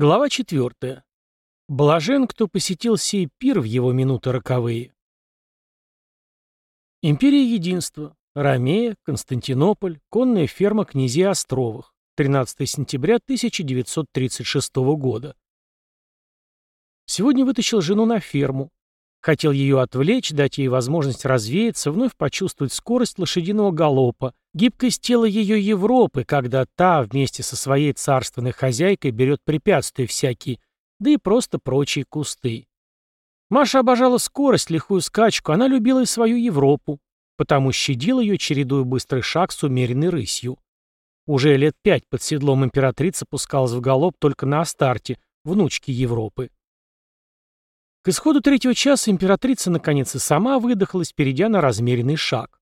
Глава 4. Блажен, кто посетил сей пир в его минуты роковые. Империя Единства. Ромея, Константинополь, конная ферма князей Островых. 13 сентября 1936 года. Сегодня вытащил жену на ферму. Хотел ее отвлечь, дать ей возможность развеяться, вновь почувствовать скорость лошадиного галопа, гибкость тела ее Европы, когда та вместе со своей царственной хозяйкой берет препятствия всякие, да и просто прочие кусты. Маша обожала скорость, лихую скачку, она любила и свою Европу, потому щадил ее, чередуя быстрый шаг с умеренной рысью. Уже лет пять под седлом императрица пускалась в галоп только на Астарте, внучке Европы. К исходу третьего часа императрица наконец и сама выдохлась, перейдя на размеренный шаг.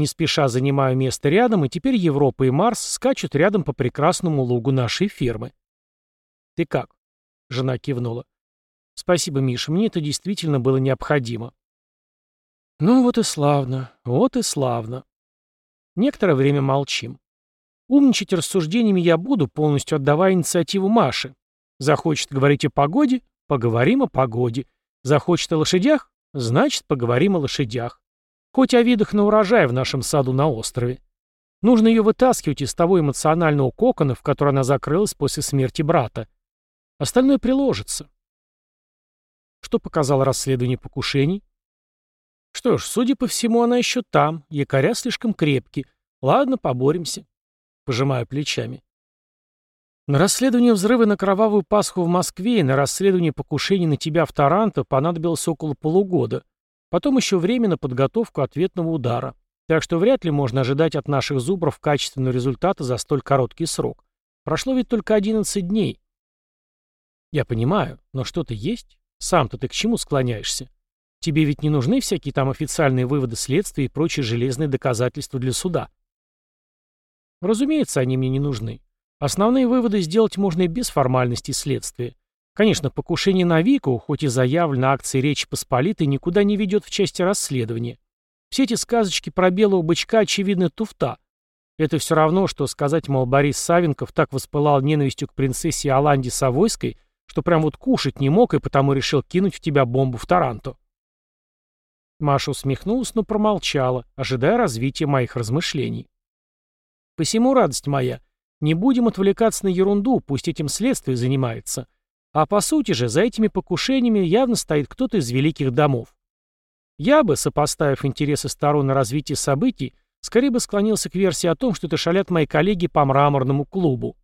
Не спеша занимаю место рядом, и теперь Европа и Марс скачут рядом по прекрасному лугу нашей фермы. «Ты как?» — жена кивнула. «Спасибо, Миша, мне это действительно было необходимо». «Ну вот и славно, вот и славно». Некоторое время молчим. Умничать рассуждениями я буду, полностью отдавая инициативу Маше. Захочет говорить о погоде, Поговорим о погоде. Захочет о лошадях? Значит, поговорим о лошадях. Хоть о видах на урожай в нашем саду на острове. Нужно ее вытаскивать из того эмоционального кокона, в который она закрылась после смерти брата. Остальное приложится. Что показало расследование покушений? Что ж, судя по всему, она еще там, якоря слишком крепкий. Ладно, поборемся. Пожимаю плечами. На расследование взрыва на Кровавую Пасху в Москве и на расследование покушений на тебя в Таранто понадобилось около полугода. Потом еще время на подготовку ответного удара. Так что вряд ли можно ожидать от наших зубров качественного результата за столь короткий срок. Прошло ведь только 11 дней. Я понимаю, но что-то есть? Сам-то ты к чему склоняешься? Тебе ведь не нужны всякие там официальные выводы следствия и прочие железные доказательства для суда. Разумеется, они мне не нужны. Основные выводы сделать можно и без формальностей следствия. Конечно, покушение на Вику, хоть и заявлено акцией Речи Посполитой, никуда не ведет в части расследования. Все эти сказочки про белого бычка очевидно туфта. Это все равно, что сказать, мол, Борис Савенков так воспылал ненавистью к принцессе Аланде Савойской, что прям вот кушать не мог и потому решил кинуть в тебя бомбу в Таранто. Маша усмехнулась, но промолчала, ожидая развития моих размышлений. «Посему, радость моя, не будем отвлекаться на ерунду, пусть этим следствие занимается. А по сути же, за этими покушениями явно стоит кто-то из великих домов. Я бы, сопоставив интересы сторон на развитие событий, скорее бы склонился к версии о том, что это шалят мои коллеги по мраморному клубу.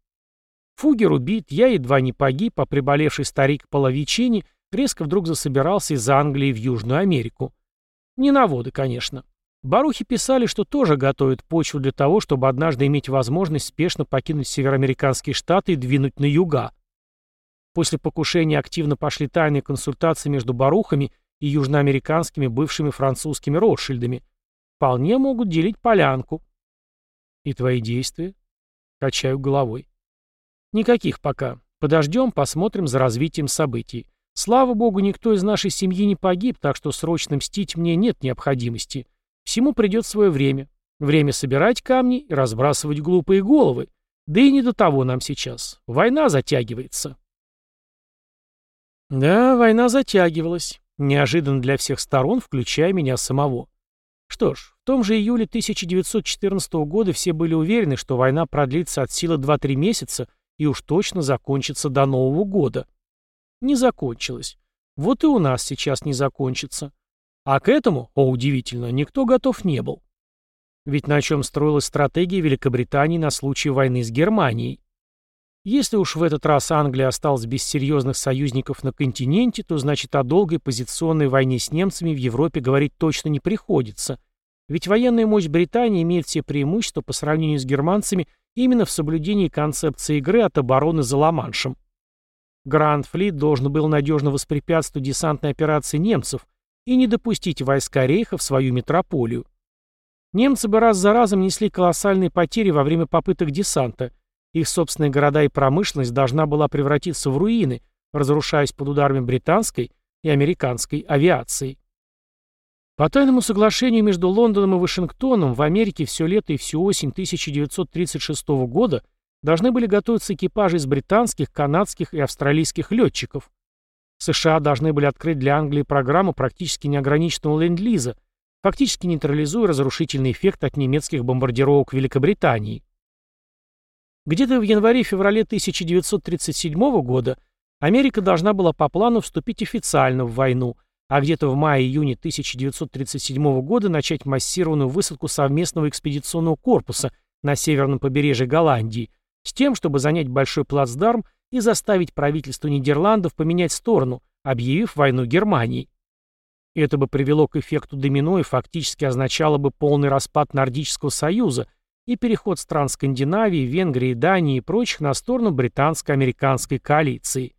Фугер убит, я едва не погиб, а приболевший старик Половичини резко вдруг засобирался из Англии в Южную Америку. Не на воды, конечно. Барухи писали, что тоже готовят почву для того, чтобы однажды иметь возможность спешно покинуть североамериканские штаты и двинуть на юга. После покушения активно пошли тайные консультации между барухами и южноамериканскими бывшими французскими Ротшильдами. Вполне могут делить полянку. И твои действия? Качаю головой. Никаких пока. Подождем, посмотрим за развитием событий. Слава богу, никто из нашей семьи не погиб, так что срочно мстить мне нет необходимости. Всему придет свое время. Время собирать камни и разбрасывать глупые головы. Да и не до того нам сейчас. Война затягивается. Да, война затягивалась. Неожиданно для всех сторон, включая меня самого. Что ж, в том же июле 1914 года все были уверены, что война продлится от силы 2-3 месяца и уж точно закончится до Нового года. Не закончилась. Вот и у нас сейчас не закончится. А к этому, о удивительно, никто готов не был. Ведь на чем строилась стратегия Великобритании на случай войны с Германией? Если уж в этот раз Англия осталась без серьезных союзников на континенте, то значит о долгой позиционной войне с немцами в Европе говорить точно не приходится. Ведь военная мощь Британии имеет все преимущества по сравнению с германцами именно в соблюдении концепции игры от обороны за Ла-Маншем. Гранд-флит должен был надежно воспрепятствовать десантной операции немцев, и не допустить войска Рейха в свою метрополию. Немцы бы раз за разом несли колоссальные потери во время попыток десанта. Их собственные города и промышленность должна была превратиться в руины, разрушаясь под ударами британской и американской авиации. По тайному соглашению между Лондоном и Вашингтоном в Америке все лето и всю осень 1936 года должны были готовиться экипажи из британских, канадских и австралийских летчиков. США должны были открыть для Англии программу практически неограниченного ленд-лиза, фактически нейтрализуя разрушительный эффект от немецких бомбардировок Великобритании. Где-то в январе-феврале 1937 года Америка должна была по плану вступить официально в войну, а где-то в мае-июне 1937 года начать массированную высадку совместного экспедиционного корпуса на северном побережье Голландии с тем, чтобы занять большой плацдарм и заставить правительство Нидерландов поменять сторону, объявив войну Германии. Это бы привело к эффекту домино и фактически означало бы полный распад Нордического союза и переход стран Скандинавии, Венгрии, Дании и прочих на сторону британско-американской коалиции.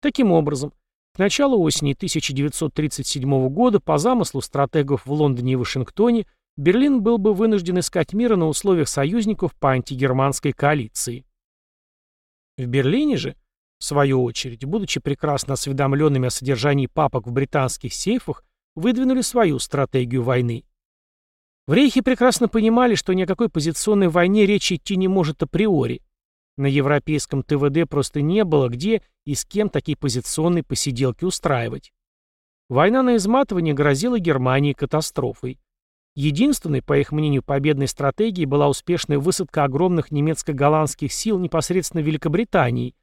Таким образом, к началу осени 1937 года по замыслу стратегов в Лондоне и Вашингтоне Берлин был бы вынужден искать мира на условиях союзников по антигерманской коалиции. В Берлине же, в свою очередь, будучи прекрасно осведомленными о содержании папок в британских сейфах, выдвинули свою стратегию войны. В Рейхе прекрасно понимали, что ни о какой позиционной войне речи идти не может априори. На европейском ТВД просто не было где и с кем такие позиционные посиделки устраивать. Война на изматывание грозила Германии катастрофой. Единственной, по их мнению, победной стратегией была успешная высадка огромных немецко-голландских сил непосредственно в Великобритании,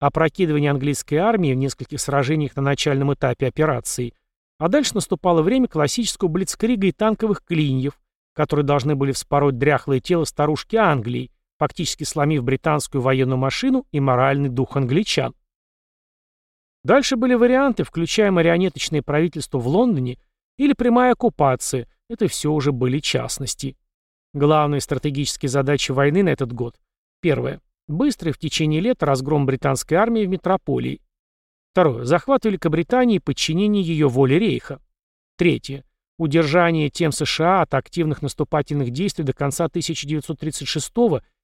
опрокидывание английской армии в нескольких сражениях на начальном этапе операции, а дальше наступало время классического блицкрига и танковых клиньев, которые должны были вспороть дряхлое тело старушки Англии, фактически сломив британскую военную машину и моральный дух англичан. Дальше были варианты, включая марионеточное правительство в Лондоне или прямая оккупация – это все уже были частности. Главные стратегические задачи войны на этот год. Первое. Быстрый в течение лета разгром британской армии в метрополии. Второе. Захват Великобритании и подчинение ее воле Рейха. Третье. Удержание тем США от активных наступательных действий до конца 1936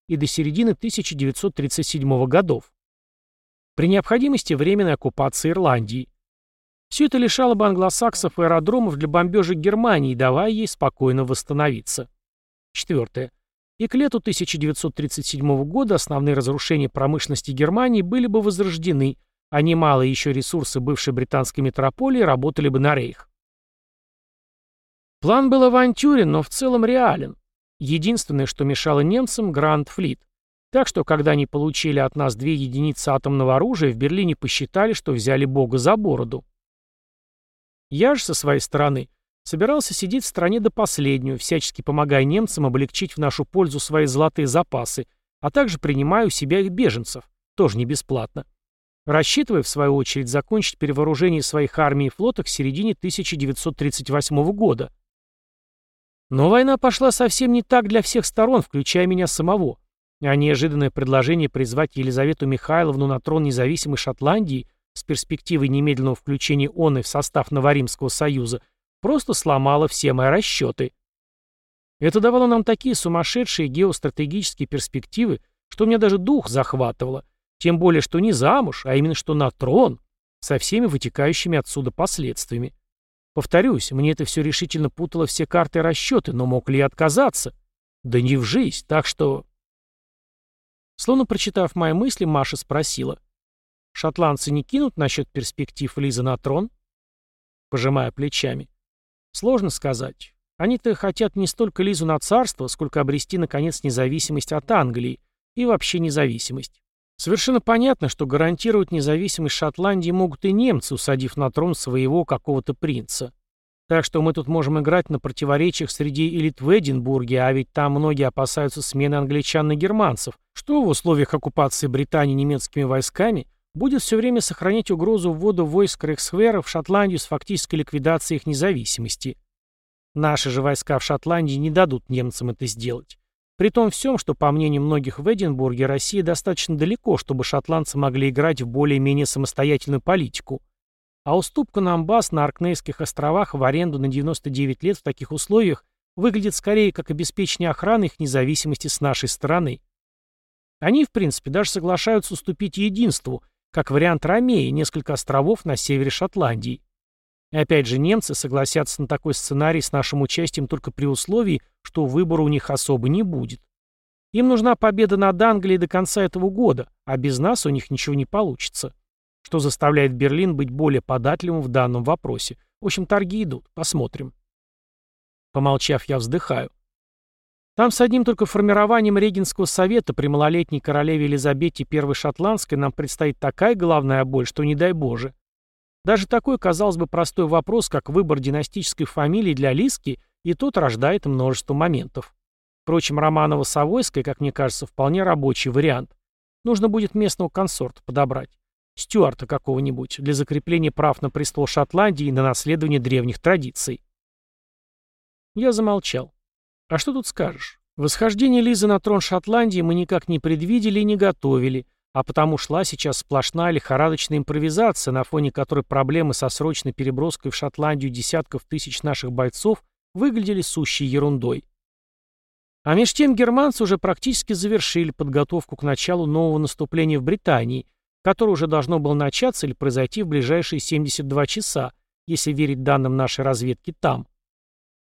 и до середины 1937 годов. При необходимости временной оккупации Ирландии. Все это лишало бы англосаксов аэродромов для бомбежек Германии, давая ей спокойно восстановиться. Четвертое. И к лету 1937 года основные разрушения промышленности Германии были бы возрождены, а немалые еще ресурсы бывшей британской метрополии работали бы на рейх. План был авантюрен, но в целом реален. Единственное, что мешало немцам – Гранд Флит. Так что, когда они получили от нас две единицы атомного оружия, в Берлине посчитали, что взяли Бога за бороду. Я же, со своей стороны, собирался сидеть в стране до последнего, всячески помогая немцам облегчить в нашу пользу свои золотые запасы, а также принимая у себя их беженцев, тоже не бесплатно. Рассчитывая, в свою очередь, закончить перевооружение своих армий и флота к середине 1938 года. Но война пошла совсем не так для всех сторон, включая меня самого. А неожиданное предложение призвать Елизавету Михайловну на трон независимой Шотландии с перспективой немедленного включения ОНы в состав Новоримского союза, просто сломала все мои расчеты. Это давало нам такие сумасшедшие геостратегические перспективы, что меня даже дух захватывало, тем более, что не замуж, а именно что на трон, со всеми вытекающими отсюда последствиями. Повторюсь, мне это все решительно путало все карты и расчеты, но мог ли я отказаться? Да не в жизнь, так что... Словно прочитав мои мысли, Маша спросила. Шотландцы не кинут насчет перспектив Лизы на трон? Пожимая плечами. Сложно сказать. Они-то хотят не столько Лизу на царство, сколько обрести, наконец, независимость от Англии и вообще независимость. Совершенно понятно, что гарантировать независимость Шотландии могут и немцы, усадив на трон своего какого-то принца. Так что мы тут можем играть на противоречиях среди элит в Эдинбурге, а ведь там многие опасаются смены англичан на германцев, что в условиях оккупации Британии немецкими войсками будет все время сохранять угрозу ввода войск Рейхсвера в Шотландию с фактической ликвидацией их независимости. Наши же войска в Шотландии не дадут немцам это сделать. При том всем, что, по мнению многих в Эдинбурге, Россия достаточно далеко, чтобы шотландцы могли играть в более-менее самостоятельную политику. А уступка на амбас на Аркнейских островах в аренду на 99 лет в таких условиях выглядит скорее как обеспечение охраны их независимости с нашей стороны. Они, в принципе, даже соглашаются уступить единству – как вариант Ромеи, несколько островов на севере Шотландии. И опять же, немцы согласятся на такой сценарий с нашим участием только при условии, что выбора у них особо не будет. Им нужна победа над Англией до конца этого года, а без нас у них ничего не получится. Что заставляет Берлин быть более податливым в данном вопросе. В общем, торги идут. Посмотрим. Помолчав, я вздыхаю. Там с одним только формированием Регенского совета при малолетней королеве Елизавете I Шотландской нам предстоит такая головная боль, что не дай боже. Даже такой, казалось бы, простой вопрос, как выбор династической фамилии для Лиски, и тот рождает множество моментов. Впрочем, Романово-Савойская, как мне кажется, вполне рабочий вариант. Нужно будет местного консорта подобрать. Стюарта какого-нибудь, для закрепления прав на престол Шотландии и на наследование древних традиций. Я замолчал. А что тут скажешь? Восхождение Лизы на трон Шотландии мы никак не предвидели и не готовили, а потому шла сейчас сплошная лихорадочная импровизация, на фоне которой проблемы со срочной переброской в Шотландию десятков тысяч наших бойцов выглядели сущей ерундой. А меж тем германцы уже практически завершили подготовку к началу нового наступления в Британии, которое уже должно было начаться или произойти в ближайшие 72 часа, если верить данным нашей разведки там.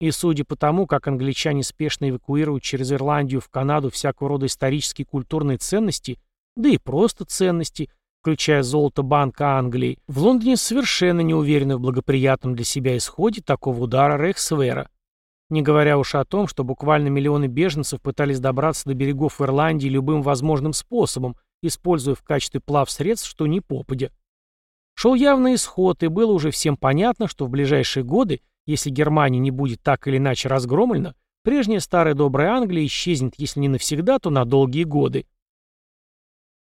И судя по тому, как англичане спешно эвакуируют через Ирландию в Канаду всякого рода исторические и культурные ценности, да и просто ценности, включая золото Банка Англии, в Лондоне совершенно не уверены в благоприятном для себя исходе такого удара Рейхсвера. Не говоря уж о том, что буквально миллионы беженцев пытались добраться до берегов Ирландии любым возможным способом, используя в качестве плав средств что ни попадя. Шел явный исход, и было уже всем понятно, что в ближайшие годы если Германия не будет так или иначе разгромлена, прежняя старая добрая Англия исчезнет, если не навсегда, то на долгие годы.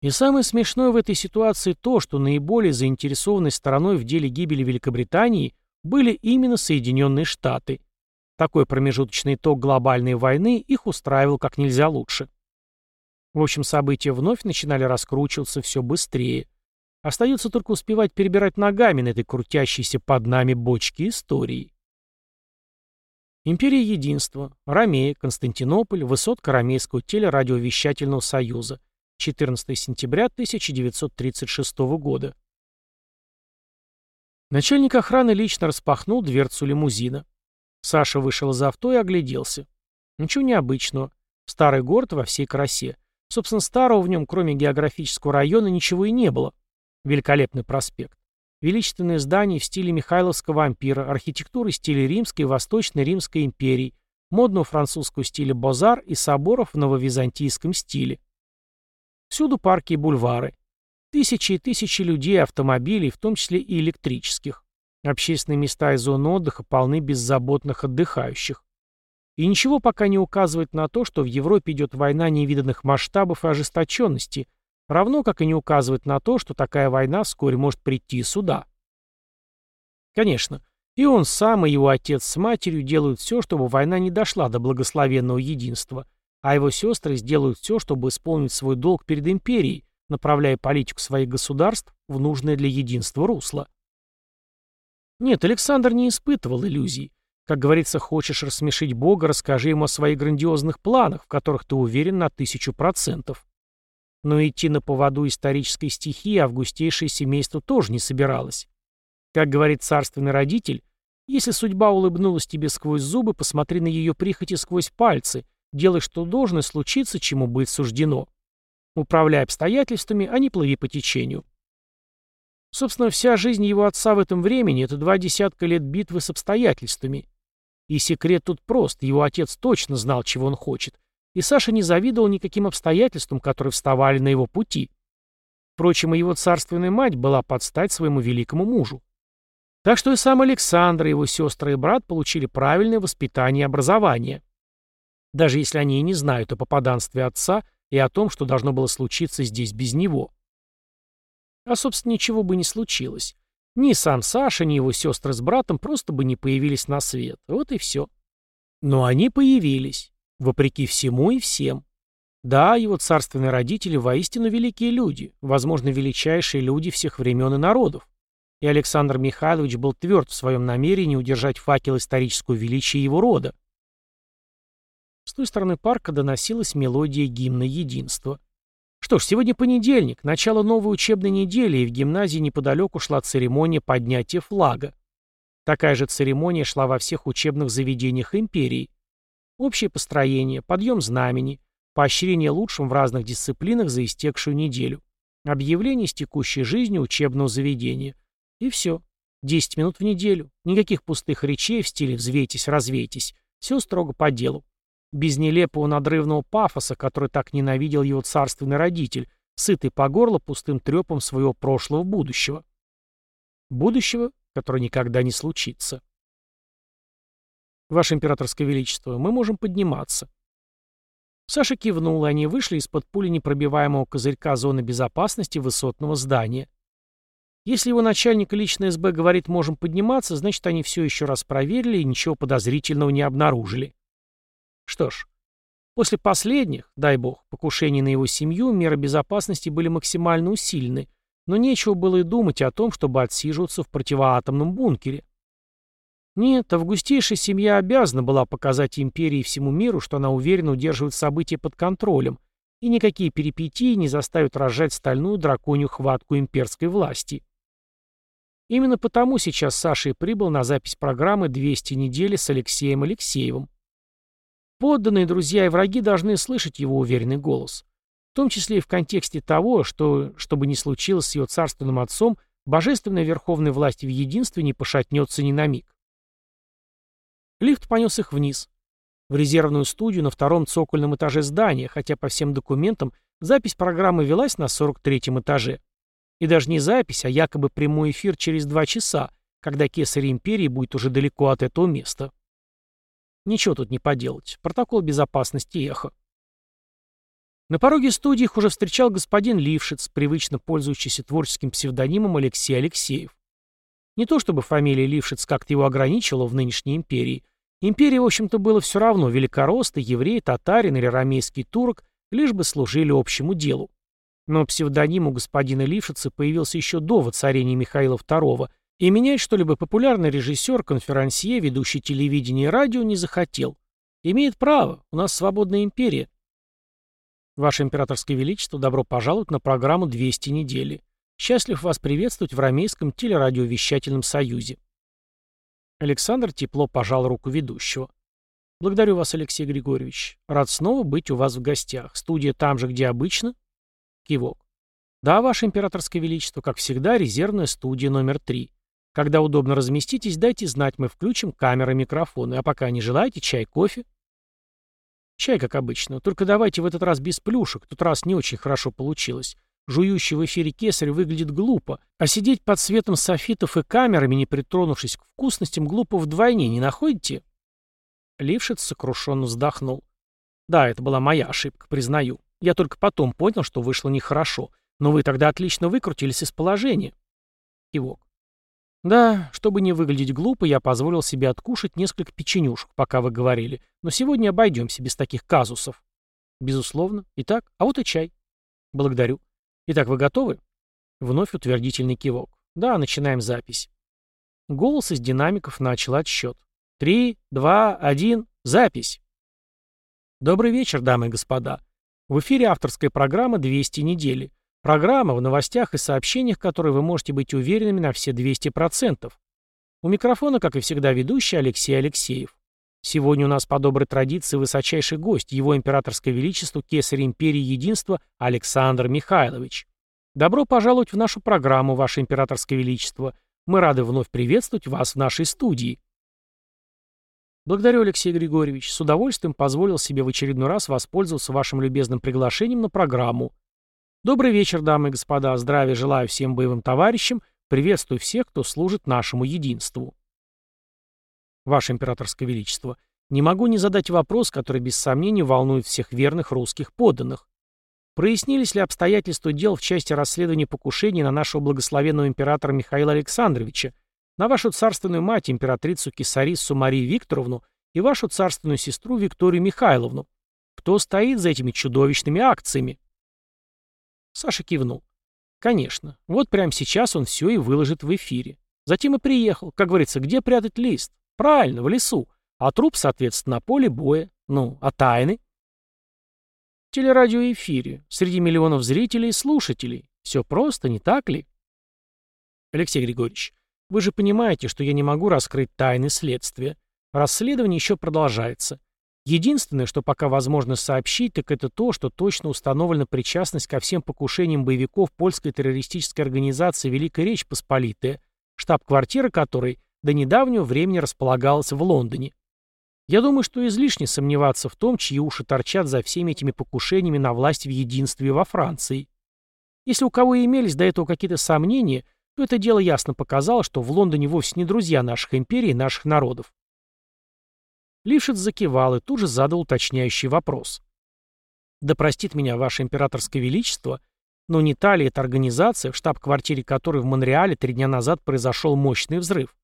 И самое смешное в этой ситуации то, что наиболее заинтересованной стороной в деле гибели Великобритании были именно Соединенные Штаты. Такой промежуточный итог глобальной войны их устраивал как нельзя лучше. В общем, события вновь начинали раскручиваться все быстрее. Остается только успевать перебирать ногами на этой крутящейся под нами бочке истории. Империя Единства, Ромея, Константинополь, высотка Ромейского телерадиовещательного союза, 14 сентября 1936 года. Начальник охраны лично распахнул дверцу лимузина. Саша вышел из авто и огляделся. Ничего необычного. Старый город во всей красе. Собственно, старого в нем, кроме географического района, ничего и не было. Великолепный проспект. Величественные здания в стиле Михайловского ампира, архитектуры в стиле Римской и Восточной Римской империи, модного французского стиля Бозар и соборов в нововизантийском стиле. Всюду парки и бульвары. Тысячи и тысячи людей, автомобилей, в том числе и электрических. Общественные места и зоны отдыха полны беззаботных отдыхающих. И ничего пока не указывает на то, что в Европе идет война невиданных масштабов и ожесточенности, Равно как и не указывает на то, что такая война вскоре может прийти сюда. Конечно, и он сам, и его отец с матерью делают все, чтобы война не дошла до благословенного единства, а его сестры сделают все, чтобы исполнить свой долг перед империей, направляя политику своих государств в нужное для единства русло. Нет, Александр не испытывал иллюзий. Как говорится, хочешь рассмешить Бога, расскажи ему о своих грандиозных планах, в которых ты уверен на тысячу процентов. Но идти на поводу исторической стихии августейшее семейство тоже не собиралось. Как говорит царственный родитель, если судьба улыбнулась тебе сквозь зубы, посмотри на ее прихоти сквозь пальцы, делай, что должно, случиться, чему быть суждено. Управляй обстоятельствами, а не плыви по течению. Собственно, вся жизнь его отца в этом времени — это два десятка лет битвы с обстоятельствами. И секрет тут прост, его отец точно знал, чего он хочет, и Саша не завидовал никаким обстоятельствам, которые вставали на его пути. Впрочем, и его царственная мать была под стать своему великому мужу. Так что и сам Александр, и его сестры и брат получили правильное воспитание и образование. Даже если они и не знают о попаданстве отца и о том, что должно было случиться здесь без него. А, собственно, ничего бы не случилось. Ни сам Саша, ни его сестры с братом просто бы не появились на свет. Вот и все. Но они появились. Вопреки всему и всем. Да, его царственные родители воистину великие люди, возможно, величайшие люди всех времен и народов. И Александр Михайлович был тверд в своем намерении удержать факел исторического величия его рода. Той стороны парка доносилась мелодия гимна единства. Что ж, сегодня понедельник, начало новой учебной недели, и в гимназии неподалеку шла церемония поднятия флага. Такая же церемония шла во всех учебных заведениях империи. Общее построение, подъем знамени, поощрение лучшим в разных дисциплинах за истекшую неделю, объявление с текущей жизни учебного заведения. И все. 10 минут в неделю. Никаких пустых речей в стиле «взвейтесь, развейтесь». Все строго по делу. Без нелепого надрывного пафоса, который так ненавидел его царственный родитель, сытый по горло пустым трепом своего прошлого будущего. Будущего, которое никогда не случится. Ваше императорское величество, мы можем подниматься. Саша кивнул, и они вышли из-под пули непробиваемого козырька зоны безопасности высотного здания. Если его начальник лично СБ говорит «можем подниматься», значит, они все еще раз проверили и ничего подозрительного не обнаружили. Что ж, после последних, дай бог, покушений на его семью, меры безопасности были максимально усилены, но нечего было и думать о том, чтобы отсиживаться в противоатомном бункере. Нет, августейшая семья обязана была показать империи и всему миру, что она уверенно удерживает события под контролем, и никакие перипетии не заставят разжать стальную драконью хватку имперской власти. Именно потому сейчас Саша и прибыл на запись программы «200 недели» с Алексеем Алексеевым. Подданные, друзья и враги должны слышать его уверенный голос. В том числе и в контексте того, что, что бы ни случилось с ее царственным отцом, божественная верховная власть в единстве не пошатнется ни на миг. Лифт понес их вниз. В резервную студию на втором цокольном этаже здания, хотя по всем документам запись программы велась на 43-м этаже. И даже не запись, а якобы прямой эфир через два часа, когда кесарь империи будет уже далеко от этого места. Ничего тут не поделать. Протокол безопасности эхо. На пороге студии их уже встречал господин Лившиц, привычно пользующийся творческим псевдонимом Алексей Алексеев. Не то чтобы фамилия Лившиц как-то его ограничивала в нынешней империи. Империи, в общем-то, было все равно, великоросты, еврей, татарин или рамейский турок, лишь бы служили общему делу. Но псевдоним у господина Лившица появился еще до воцарения Михаила II, и менять что-либо популярный режиссер, конферансье, ведущий телевидение и радио не захотел. Имеет право, у нас свободная империя. Ваше императорское величество, добро пожаловать на программу «200 недели». Счастлив вас приветствовать в Ромейском телерадиовещательном союзе. Александр тепло пожал руку ведущего. Благодарю вас, Алексей Григорьевич. Рад снова быть у вас в гостях. Студия там же, где обычно? Кивок. Да, ваше императорское величество, как всегда, резервная студия номер три. Когда удобно разместитесь, дайте знать, мы включим камеры и микрофоны. А пока не желаете, чай, кофе? Чай, как обычно. Только давайте в этот раз без плюшек. Тут раз не очень хорошо получилось. Жующий в эфире кесарь выглядит глупо, а сидеть под светом софитов и камерами, не притронувшись к вкусностям, глупо вдвойне, не находите? Лившиц сокрушенно вздохнул. Да, это была моя ошибка, признаю. Я только потом понял, что вышло нехорошо. Но вы тогда отлично выкрутились из положения. Кивок. Да, чтобы не выглядеть глупо, я позволил себе откушать несколько печенюшек, пока вы говорили. Но сегодня обойдемся без таких казусов. Безусловно. Итак, а вот и чай. Благодарю. Итак, вы готовы? Вновь утвердительный кивок. Да, начинаем запись. Голос из динамиков начал отсчет. Три, два, один, запись. Добрый вечер, дамы и господа. В эфире авторская программа «200 недели». Программа, в новостях и сообщениях, которые вы можете быть уверенными на все 200%. У микрофона, как и всегда, ведущий Алексей Алексеев. Сегодня у нас по доброй традиции высочайший гость, его императорское величество, кесарь империи единства Александр Михайлович. Добро пожаловать в нашу программу, ваше императорское величество. Мы рады вновь приветствовать вас в нашей студии. Благодарю, Алексей Григорьевич. С удовольствием позволил себе в очередной раз воспользоваться вашим любезным приглашением на программу. Добрый вечер, дамы и господа. Здравия желаю всем боевым товарищам. Приветствую всех, кто служит нашему единству. Ваше императорское величество, не могу не задать вопрос, который без сомнения волнует всех верных русских подданных. Прояснились ли обстоятельства дел в части расследования покушений на нашего благословенного императора Михаила Александровича, на вашу царственную мать, императрицу Кисариссу Марию Викторовну и вашу царственную сестру Викторию Михайловну? Кто стоит за этими чудовищными акциями? Саша кивнул. Конечно. Вот прямо сейчас он все и выложит в эфире. Затем и приехал. Как говорится, где прятать лист? Правильно, в лесу. А труп, соответственно, на поле боя. Ну, а тайны? Телерадиоэфире, среди миллионов зрителей и слушателей. Все просто, не так ли? Алексей Григорьевич, вы же понимаете, что я не могу раскрыть тайны следствия. Расследование еще продолжается. Единственное, что пока возможно сообщить, так это то, что точно установлена причастность ко всем покушениям боевиков польской террористической организации «Великая Речь Посполитая», штаб-квартира которой до недавнего времени располагалась в Лондоне. Я думаю, что излишне сомневаться в том, чьи уши торчат за всеми этими покушениями на власть в единстве во Франции. Если у кого и имелись до этого какие-то сомнения, то это дело ясно показало, что в Лондоне вовсе не друзья наших империй и наших народов. Лившиц закивал и тут же задал уточняющий вопрос. «Да простит меня, Ваше Императорское Величество, но не та ли эта организация, в штаб-квартире которой в Монреале три дня назад произошел мощный взрыв?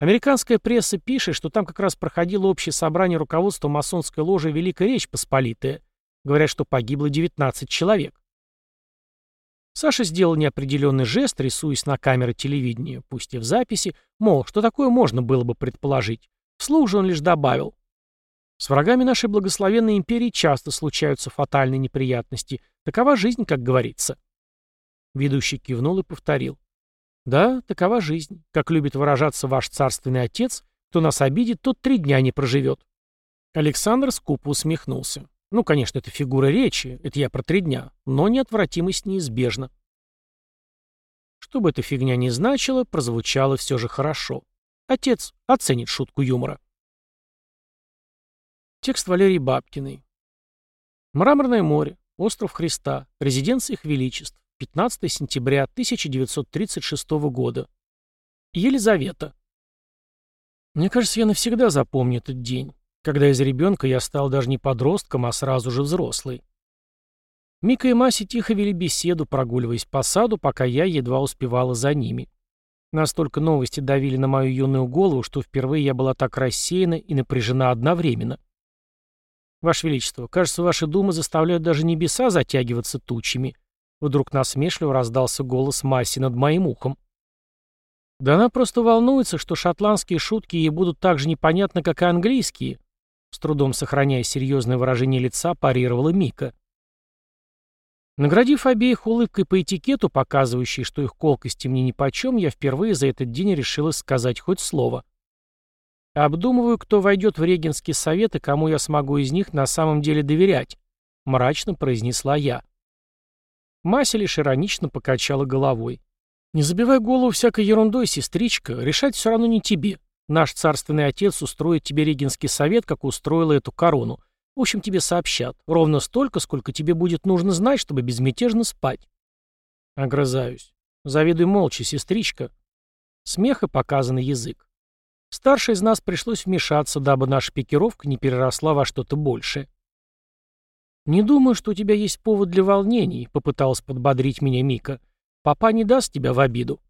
Американская пресса пишет, что там как раз проходило общее собрание руководства масонской ложи «Великая Речь Посполитая». Говорят, что погибло 19 человек. Саша сделал неопределенный жест, рисуясь на камеры телевидения, пусть и в записи, мол, что такое можно было бы предположить. Вслух он лишь добавил. С врагами нашей благословенной империи часто случаются фатальные неприятности. Такова жизнь, как говорится. Ведущий кивнул и повторил. Да, такова жизнь. Как любит выражаться ваш царственный отец, кто нас обидит, тот три дня не проживет. Александр скупо усмехнулся. Ну, конечно, это фигура речи, это я про три дня, но неотвратимость неизбежна. Что бы эта фигня ни значила, прозвучало все же хорошо. Отец оценит шутку юмора. Текст Валерии Бабкиной. Мраморное море, остров Христа, резиденция их величеств, 15 сентября 1936 года. Елизавета. Мне кажется, я навсегда запомню этот день, когда из ребенка я стал даже не подростком, а сразу же взрослый. Мика и Маси тихо вели беседу, прогуливаясь по саду, пока я едва успевала за ними. Настолько новости давили на мою юную голову, что впервые я была так рассеяна и напряжена одновременно. «Ваше Величество, кажется, ваши думы заставляют даже небеса затягиваться тучами». Вдруг насмешливо раздался голос Масси над моим ухом. «Да она просто волнуется, что шотландские шутки ей будут так же непонятны, как и английские», с трудом сохраняя серьезное выражение лица, парировала Мика. Наградив обеих улыбкой по этикету, показывающей, что их колкости мне нипочем, я впервые за этот день решила сказать хоть слово. «Обдумываю, кто войдет в регенский совет и кому я смогу из них на самом деле доверять», — мрачно произнесла я. Мася лишь иронично покачала головой. «Не забивай голову всякой ерундой, сестричка, решать все равно не тебе. Наш царственный отец устроит тебе регенский совет, как устроила эту корону. В общем, тебе сообщат. Ровно столько, сколько тебе будет нужно знать, чтобы безмятежно спать. Огрызаюсь. Завидуй молча, сестричка. Смех и показанный язык. Старший из нас пришлось вмешаться, дабы наша пикировка не переросла во что-то большее. «Не думаю, что у тебя есть повод для волнений», — попыталась подбодрить меня Мика. «Папа не даст тебя в обиду».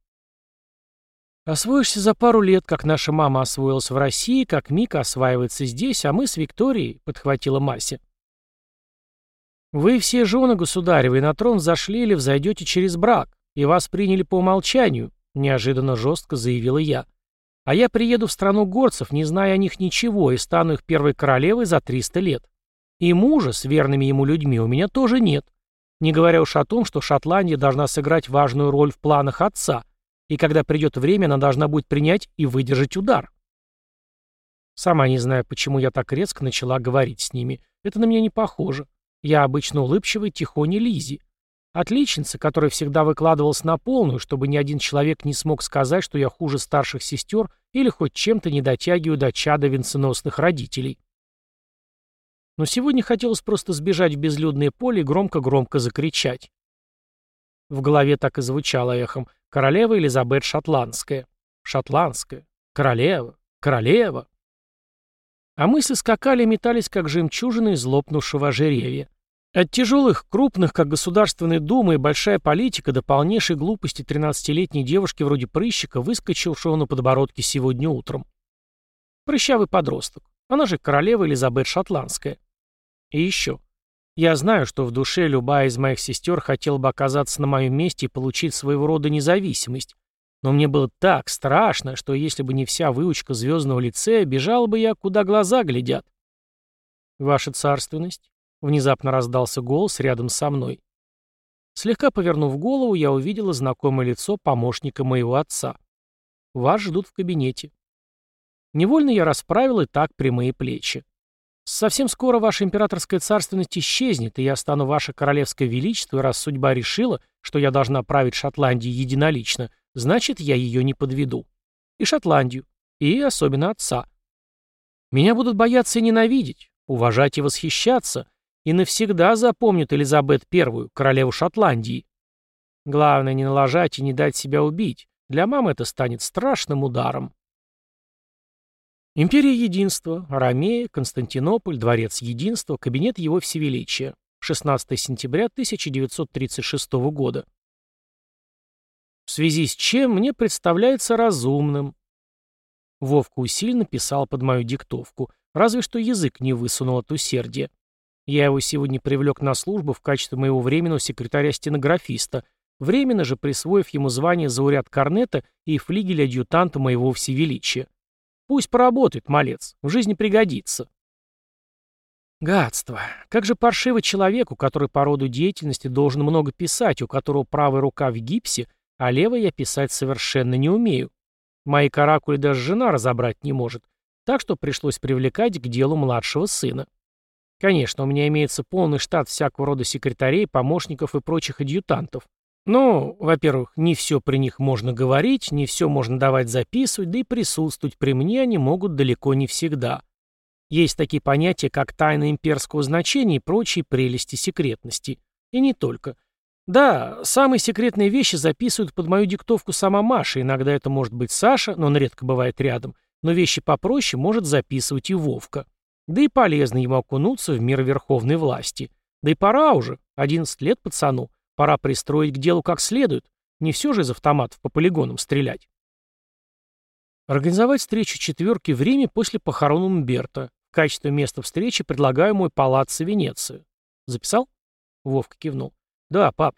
Освоишься за пару лет, как наша мама освоилась в России, как Мика осваивается здесь, а мы с Викторией», — подхватила Мася. «Вы все жены государевы на трон зашли или взойдете через брак, и вас приняли по умолчанию», — неожиданно жестко заявила я. «А я приеду в страну горцев, не зная о них ничего, и стану их первой королевой за 300 лет. И мужа с верными ему людьми у меня тоже нет, не говоря уж о том, что Шотландия должна сыграть важную роль в планах отца» и когда придет время, она должна будет принять и выдержать удар. Сама не знаю, почему я так резко начала говорить с ними. Это на меня не похоже. Я обычно улыбчивый тихоня Лизи. Отличница, которая всегда выкладывалась на полную, чтобы ни один человек не смог сказать, что я хуже старших сестер или хоть чем-то не дотягиваю до чада венценосных родителей. Но сегодня хотелось просто сбежать в безлюдное поле и громко-громко закричать. В голове так и звучало эхом Королева Элизабет Шотландская. Шотландская. Королева. Королева. А мысли скакали и метались, как жемчужины из лопнувшего ожерелья. От тяжелых, крупных, как Государственная Дума и большая политика, до полнейшей глупости 13-летней девушки вроде прыщика, выскочившего на подбородке сегодня утром. Прыщавый подросток. Она же королева Элизабет Шотландская. И еще. Я знаю, что в душе любая из моих сестер хотела бы оказаться на моем месте и получить своего рода независимость. Но мне было так страшно, что если бы не вся выучка звездного лицея, бежал бы я, куда глаза глядят. «Ваша царственность», — внезапно раздался голос рядом со мной. Слегка повернув голову, я увидела знакомое лицо помощника моего отца. «Вас ждут в кабинете». Невольно я расправил и так прямые плечи. Совсем скоро ваша императорская царственность исчезнет, и я стану ваше королевское величество, раз судьба решила, что я должна править Шотландией единолично, значит, я ее не подведу. И Шотландию, и особенно отца. Меня будут бояться и ненавидеть, уважать и восхищаться, и навсегда запомнят Элизабет I, королеву Шотландии. Главное не налажать и не дать себя убить. Для мамы это станет страшным ударом. Империя Единства, Ромея, Константинополь, Дворец Единства, кабинет Его Всевеличия. 16 сентября 1936 года. В связи с чем мне представляется разумным. Вовка усиленно писал под мою диктовку, разве что язык не высунул от усердия. Я его сегодня привлек на службу в качестве моего временного секретаря-стенографиста, временно же присвоив ему звание зауряд корнета и флигель-адъютанта моего всевеличия. Пусть поработает, малец, в жизни пригодится. Гадство. Как же паршиво человеку, который по роду деятельности должен много писать, у которого правая рука в гипсе, а левая я писать совершенно не умею. Мои каракули даже жена разобрать не может, так что пришлось привлекать к делу младшего сына. Конечно, у меня имеется полный штат всякого рода секретарей, помощников и прочих адъютантов. Ну, во-первых, не все при них можно говорить, не все можно давать записывать, да и присутствовать при мне они могут далеко не всегда. Есть такие понятия, как тайна имперского значения и прочие прелести секретности. И не только. Да, самые секретные вещи записывают под мою диктовку сама Маша, иногда это может быть Саша, но он редко бывает рядом, но вещи попроще может записывать и Вовка. Да и полезно ему окунуться в мир верховной власти. Да и пора уже, 11 лет пацану. Пора пристроить к делу как следует. Не все же из автоматов по полигонам стрелять. Организовать встречу четверки в Риме после похорон Умберта. В качестве места встречи предлагаю мой палаццо Венецию. Записал? Вовка кивнул. Да, пап.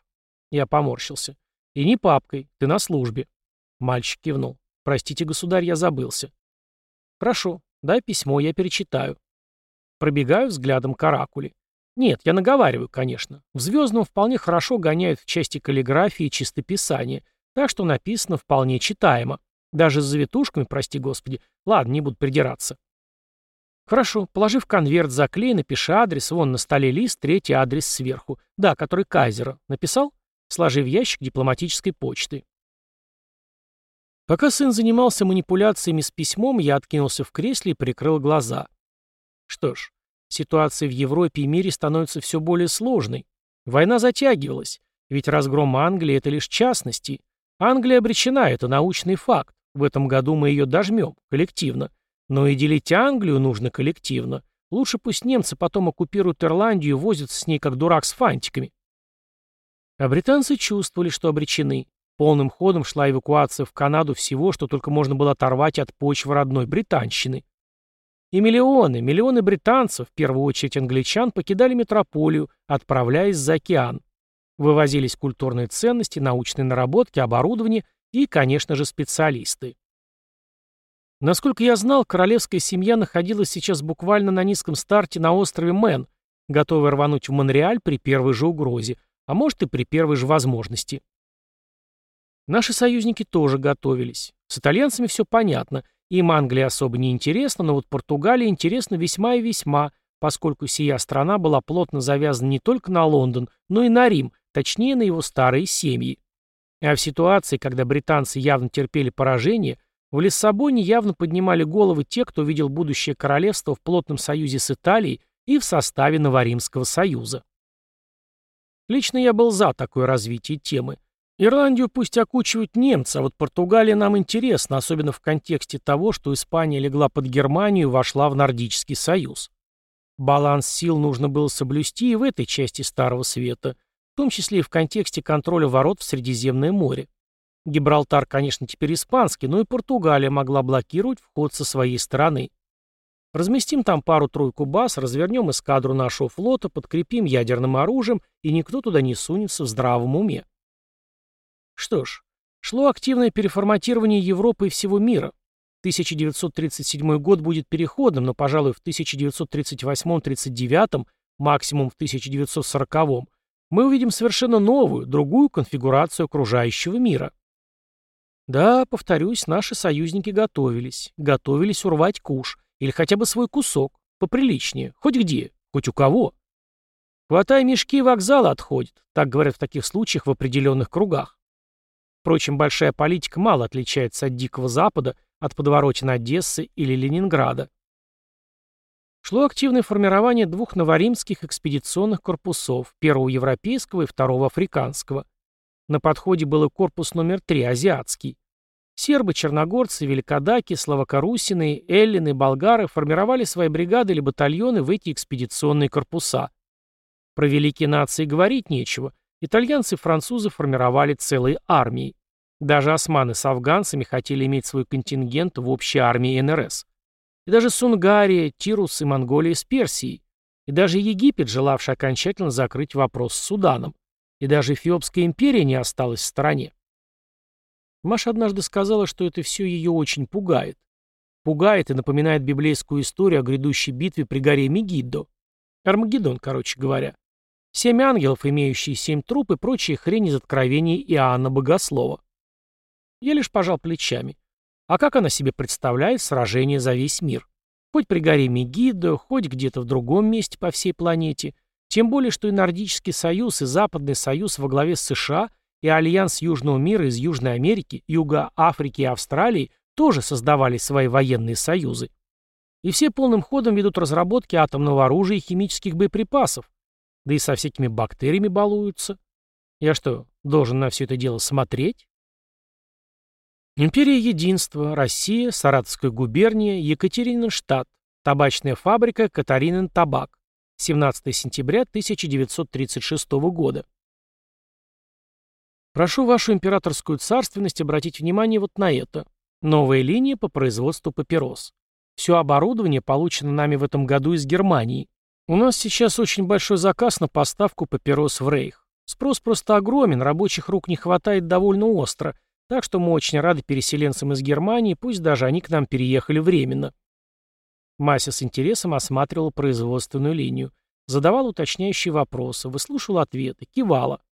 Я поморщился. И не папкой, ты на службе. Мальчик кивнул. Простите, государь, я забылся. Хорошо, дай письмо, я перечитаю. Пробегаю взглядом каракули. Нет, я наговариваю, конечно. В «Звездном» вполне хорошо гоняют в части каллиграфии и чистописания, так что написано вполне читаемо. Даже с завитушками, прости господи. Ладно, не буду придираться. Хорошо, положив конверт, заклей, напиши адрес, вон на столе лист, третий адрес сверху. Да, который Кайзера. Написал? Сложи в ящик дипломатической почты. Пока сын занимался манипуляциями с письмом, я откинулся в кресле и прикрыл глаза. Что ж, Ситуация в Европе и мире становится все более сложной. Война затягивалась, ведь разгром Англии – это лишь частности. Англия обречена, это научный факт. В этом году мы ее дожмем, коллективно. Но и делить Англию нужно коллективно. Лучше пусть немцы потом оккупируют Ирландию и возятся с ней как дурак с фантиками. А британцы чувствовали, что обречены. Полным ходом шла эвакуация в Канаду всего, что только можно было оторвать от почвы родной британщины. И миллионы, миллионы британцев, в первую очередь англичан, покидали метрополию, отправляясь за океан. Вывозились культурные ценности, научные наработки, оборудование и, конечно же, специалисты. Насколько я знал, королевская семья находилась сейчас буквально на низком старте на острове Мэн, готовая рвануть в Монреаль при первой же угрозе, а может и при первой же возможности. Наши союзники тоже готовились. С итальянцами все понятно. Им Англия особо не интересна, но вот Португалия интересна весьма и весьма, поскольку сия страна была плотно завязана не только на Лондон, но и на Рим, точнее на его старые семьи. А в ситуации, когда британцы явно терпели поражение, в Лиссабоне явно поднимали головы те, кто видел будущее королевство в плотном союзе с Италией и в составе Новоримского союза. Лично я был за такое развитие темы, Ирландию пусть окучивают немцы, а вот Португалия нам интересна, особенно в контексте того, что Испания легла под Германию и вошла в Нордический союз. Баланс сил нужно было соблюсти и в этой части Старого Света, в том числе и в контексте контроля ворот в Средиземное море. Гибралтар, конечно, теперь испанский, но и Португалия могла блокировать вход со своей стороны. Разместим там пару-тройку баз, развернем эскадру нашего флота, подкрепим ядерным оружием, и никто туда не сунется в здравом уме. Что ж, шло активное переформатирование Европы и всего мира. 1937 год будет переходным, но, пожалуй, в 1938-39, максимум в 1940 мы увидим совершенно новую, другую конфигурацию окружающего мира. Да, повторюсь, наши союзники готовились. Готовились урвать куш, или хотя бы свой кусок, поприличнее, хоть где, хоть у кого. Хватай мешки, вокзал отходит, так говорят в таких случаях в определенных кругах. Впрочем, большая политика мало отличается от Дикого Запада, от подворотен Одессы или Ленинграда. Шло активное формирование двух новоримских экспедиционных корпусов, первого европейского и второго африканского. На подходе был и корпус номер три, азиатский. Сербы, черногорцы, великодаки, словакорусины, эллины, болгары формировали свои бригады или батальоны в эти экспедиционные корпуса. Про великие нации говорить нечего. Итальянцы и французы формировали целые армии. Даже османы с афганцами хотели иметь свой контингент в общей армии НРС. И даже Сунгария, Тирус и Монголия с Персией. И даже Египет, желавший окончательно закрыть вопрос с Суданом. И даже Эфиопская империя не осталась в стороне. Маша однажды сказала, что это все ее очень пугает. Пугает и напоминает библейскую историю о грядущей битве при горе Мегиддо. Армагеддон, короче говоря. Семь ангелов, имеющие семь труп и прочие хрень из откровений Иоанна Богослова. Я лишь пожал плечами. А как она себе представляет сражение за весь мир? Хоть при горе Мегиддо, хоть где-то в другом месте по всей планете. Тем более, что и Нордический союз, и Западный союз во главе с США, и Альянс Южного мира из Южной Америки, Юга Африки и Австралии тоже создавали свои военные союзы. И все полным ходом ведут разработки атомного оружия и химических боеприпасов, да и со всякими бактериями балуются. Я что, должен на все это дело смотреть? Империя Единства, Россия, Саратовская губерния, Екатерининштадт, табачная фабрика Катаринин Табак, 17 сентября 1936 года. Прошу вашу императорскую царственность обратить внимание вот на это. Новая линия по производству папирос. Все оборудование получено нами в этом году из Германии. У нас сейчас очень большой заказ на поставку папирос в Рейх. Спрос просто огромен, рабочих рук не хватает довольно остро, так что мы очень рады переселенцам из Германии, пусть даже они к нам переехали временно. Мася с интересом осматривала производственную линию, задавала уточняющие вопросы, выслушивала ответы, кивала.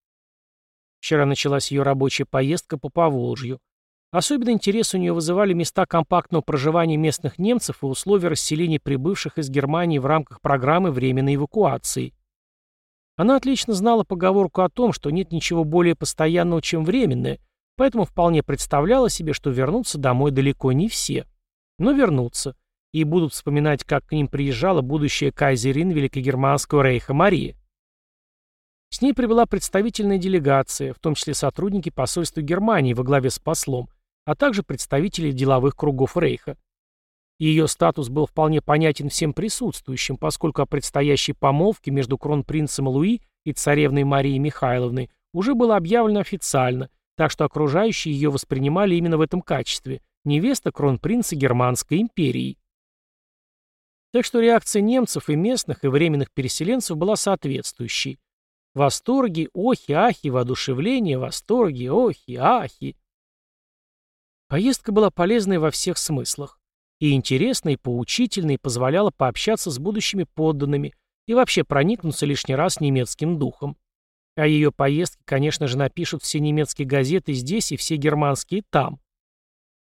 Вчера началась ее рабочая поездка по Поволжью. Особенно интерес у нее вызывали места компактного проживания местных немцев и условия расселения прибывших из Германии в рамках программы временной эвакуации. Она отлично знала поговорку о том, что нет ничего более постоянного, чем временное, поэтому вполне представляла себе, что вернутся домой далеко не все. Но вернутся. И будут вспоминать, как к ним приезжала будущая кайзерин Великогерманского рейха Мария. С ней прибыла представительная делегация, в том числе сотрудники посольства Германии во главе с послом, а также представители деловых кругов Рейха. Ее статус был вполне понятен всем присутствующим, поскольку о предстоящей помолвке между кронпринцем Луи и царевной Марией Михайловной уже было объявлено официально, так что окружающие ее воспринимали именно в этом качестве – невеста кронпринца Германской империи. Так что реакция немцев и местных, и временных переселенцев была соответствующей. Восторги, охи, ахи, воодушевление, восторги, охи, ахи. Поездка была полезной во всех смыслах. И интересной, и поучительной, и позволяла пообщаться с будущими подданными и вообще проникнуться лишний раз немецким духом. О ее поездке, конечно же, напишут все немецкие газеты здесь и все германские там.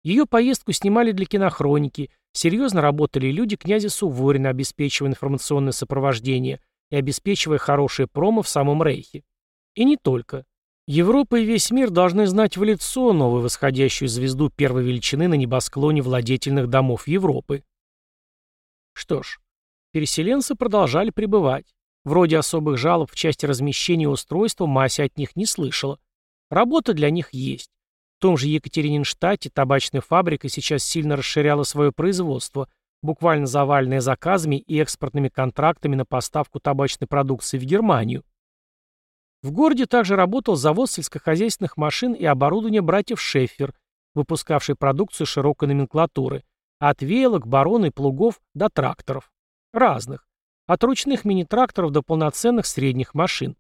Ее поездку снимали для кинохроники, серьезно работали люди князя Суворина, обеспечивая информационное сопровождение и обеспечивая хорошее промо в самом Рейхе. И не только. Европа и весь мир должны знать в лицо новую восходящую звезду первой величины на небосклоне владетельных домов Европы. Что ж, переселенцы продолжали пребывать. Вроде особых жалоб в части размещения устройства Мася от них не слышала. Работа для них есть. В том же Екатерининштадте табачная фабрика сейчас сильно расширяла свое производство, буквально заваленное заказами и экспортными контрактами на поставку табачной продукции в Германию. В городе также работал завод сельскохозяйственных машин и оборудования братьев Шеффер, выпускавший продукцию широкой номенклатуры, от веялок, барон и плугов до тракторов. Разных. От ручных мини-тракторов до полноценных средних машин.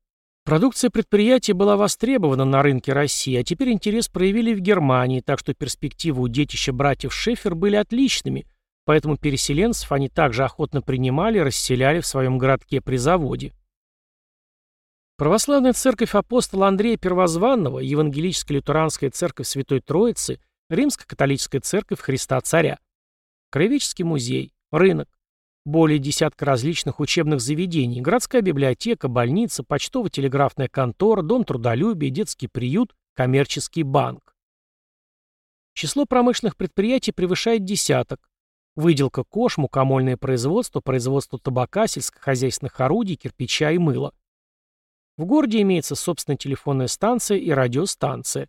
Продукция предприятия была востребована на рынке России, а теперь интерес проявили в Германии, так что перспективы у детища братьев Шеффер были отличными, поэтому переселенцев они также охотно принимали и расселяли в своем городке при заводе. Православная церковь апостола Андрея Первозванного, Евангелическая лютеранская церковь Святой Троицы, Римско-католическая церковь Христа Царя. Краеведческий музей, рынок. более десятка различных учебных заведений, городская библиотека, больница, почтово-телеграфная контора, дом трудолюбия, детский приют, коммерческий банк. Число промышленных предприятий превышает десяток. Выделка кож, мукомольное производство, производство табака, сельскохозяйственных орудий, кирпича и мыла. В городе имеется собственная телефонная станция и радиостанция.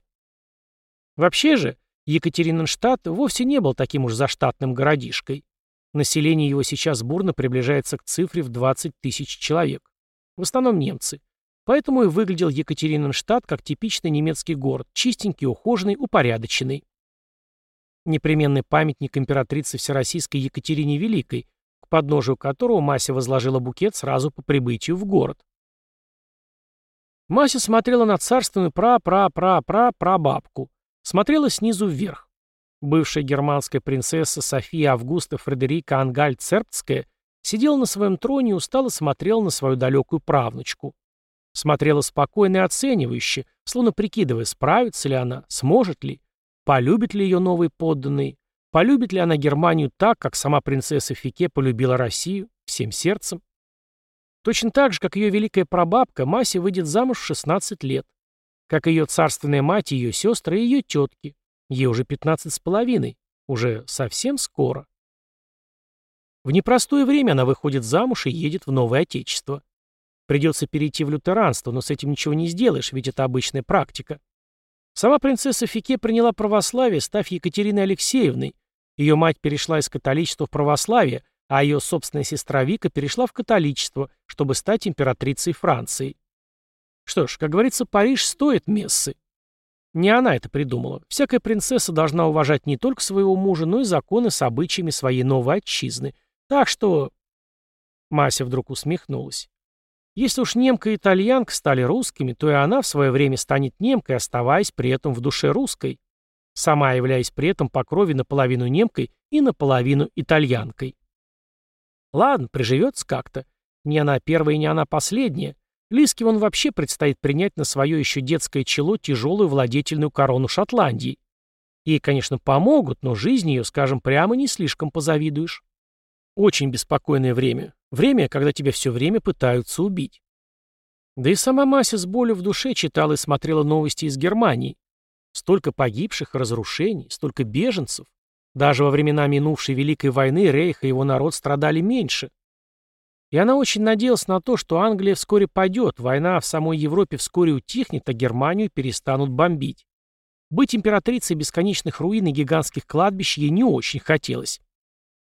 Вообще же, Екатериненштадт вовсе не был таким уж заштатным городишкой. Население его сейчас бурно приближается к цифре в 20 тысяч человек. В основном немцы. Поэтому и выглядел Екатериненштадт как типичный немецкий город, чистенький, ухоженный, упорядоченный. Непременный памятник императрицы Всероссийской Екатерине Великой, к подножию которого Мася возложила букет сразу по прибытию в город. Мася смотрела на царственную пра-пра-пра-пра-прабабку. Смотрела снизу вверх. Бывшая германская принцесса София Августа Фредерика Ангальд-Цербтская сидела на своем троне и устало смотрела на свою далекую правнучку. Смотрела спокойно и оценивающе, словно прикидывая, справится ли она, сможет ли, полюбит ли ее новый подданный, полюбит ли она Германию так, как сама принцесса Фике полюбила Россию, всем сердцем. Точно так же, как ее великая прабабка, Мася выйдет замуж в 16 лет, как ее царственная мать ее сестры и ее тетки, Ей уже пятнадцать с половиной. Уже совсем скоро. В непростое время она выходит замуж и едет в новое отечество. Придется перейти в лютеранство, но с этим ничего не сделаешь, ведь это обычная практика. Сама принцесса Фике приняла православие, став Екатериной Алексеевной. Ее мать перешла из католичества в православие, а ее собственная сестра Вика перешла в католичество, чтобы стать императрицей Франции. Что ж, как говорится, Париж стоит мессы. Не она это придумала. Всякая принцесса должна уважать не только своего мужа, но и законы с обычаями своей новой отчизны. Так что... Мася вдруг усмехнулась. Если уж немка и итальянка стали русскими, то и она в свое время станет немкой, оставаясь при этом в душе русской, сама являясь при этом по крови наполовину немкой и наполовину итальянкой. Ладно, приживется как-то. Не она первая не она последняя. Лиске он вообще предстоит принять на свое еще детское чело тяжелую владетельную корону Шотландии. Ей, конечно, помогут, но жизнь ее, скажем прямо, не слишком позавидуешь. Очень беспокойное время. Время, когда тебя все время пытаются убить. Да и сама Мася с болью в душе читала и смотрела новости из Германии. Столько погибших, разрушений, столько беженцев. Даже во времена минувшей Великой войны Рейх и его народ страдали меньше. И она очень надеялась на то, что Англия вскоре падет, война в самой Европе вскоре утихнет, а Германию перестанут бомбить. Быть императрицей бесконечных руин и гигантских кладбищ ей не очень хотелось.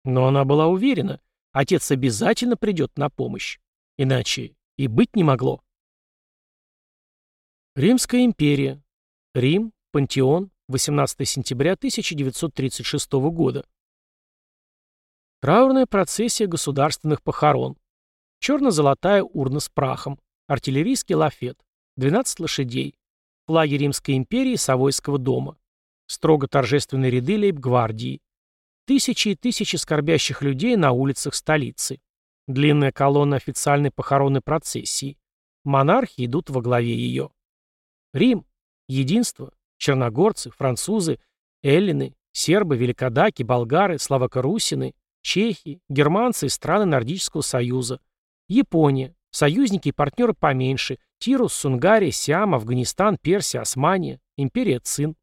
Но она была уверена, отец обязательно придет на помощь. Иначе и быть не могло. Римская империя. Рим, Пантеон, 18 сентября 1936 года. Траурная процессия государственных похорон. Черно-золотая урна с прахом. Артиллерийский лафет. 12 лошадей. Флаги Римской империи Савойского дома. Строго торжественные ряды лейб-гвардии. Тысячи и тысячи скорбящих людей на улицах столицы. Длинная колонна официальной похоронной процессии. Монархи идут во главе ее. Рим. Единство. Черногорцы, французы, эллины, сербы, великодаки, болгары, славокорусины, чехи, германцы и страны Нордического союза, Япония. Союзники и партнеры поменьше. Тирус, Сунгария, Сиам, Афганистан, Персия, Османия, Империя Цин.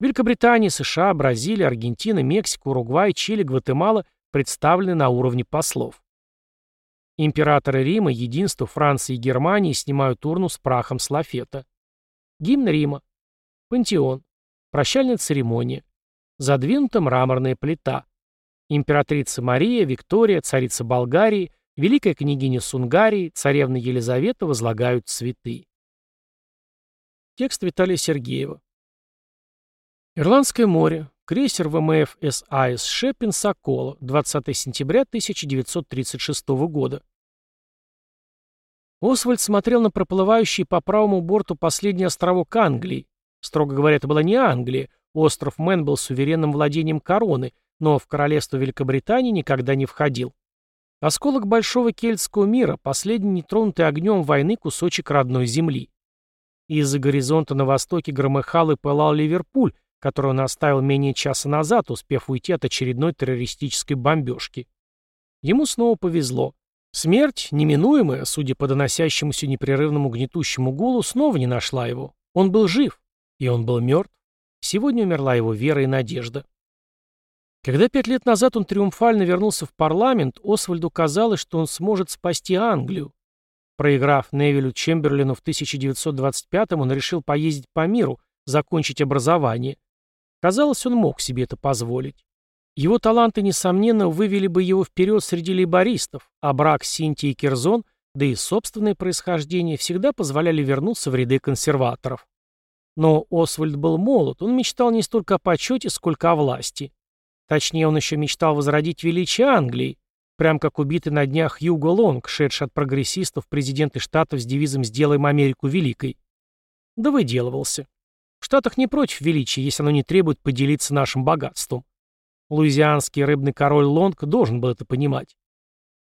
Великобритания, США, Бразилия, Аргентина, Мексика, Уругвай, Чили, Гватемала представлены на уровне послов. Императоры Рима, Единство, Франции и Германии снимают урну с прахом с лафета. Гимн Рима. Пантеон. Прощальная церемония. Задвинута мраморная плита. Императрица Мария, Виктория, царица Болгарии – Великая княгиня Сунгарии, царевна Елизавета возлагают цветы. Текст Виталия Сергеева. Ирландское море. Крейсер ВМФ САС Шеппин Сокола. 20 сентября 1936 года. Освальд смотрел на проплывающий по правому борту последний островок Англии. Строго говоря, это была не Англия. Остров Мэн был суверенным владением короны, но в королевство Великобритании никогда не входил. Осколок большого кельтского мира, последний нетронутый огнем войны кусочек родной земли. Из-за горизонта на востоке громыхал и пылал Ливерпуль, который он оставил менее часа назад, успев уйти от очередной террористической бомбежки. Ему снова повезло. Смерть, неминуемая, судя по доносящемуся непрерывному гнетущему гулу, снова не нашла его. Он был жив, и он был мертв. Сегодня умерла его вера и надежда. Когда пять лет назад он триумфально вернулся в парламент, Освальду казалось, что он сможет спасти Англию. Проиграв Невилю Чемберлину в 1925-м, он решил поездить по миру, закончить образование. Казалось, он мог себе это позволить. Его таланты, несомненно, вывели бы его вперед среди лейбористов, а брак Синтии и Кирзон, да и собственное происхождение, всегда позволяли вернуться в ряды консерваторов. Но Освальд был молод, он мечтал не столько о почете, сколько о власти. Точнее, он еще мечтал возродить величие Англии, прям как убитый на днях Юго Лонг, шедший от прогрессистов президенты штатов с девизом «Сделаем Америку великой». Да выделывался. В Штатах не против величия, если оно не требует поделиться нашим богатством. Луизианский рыбный король Лонг должен был это понимать.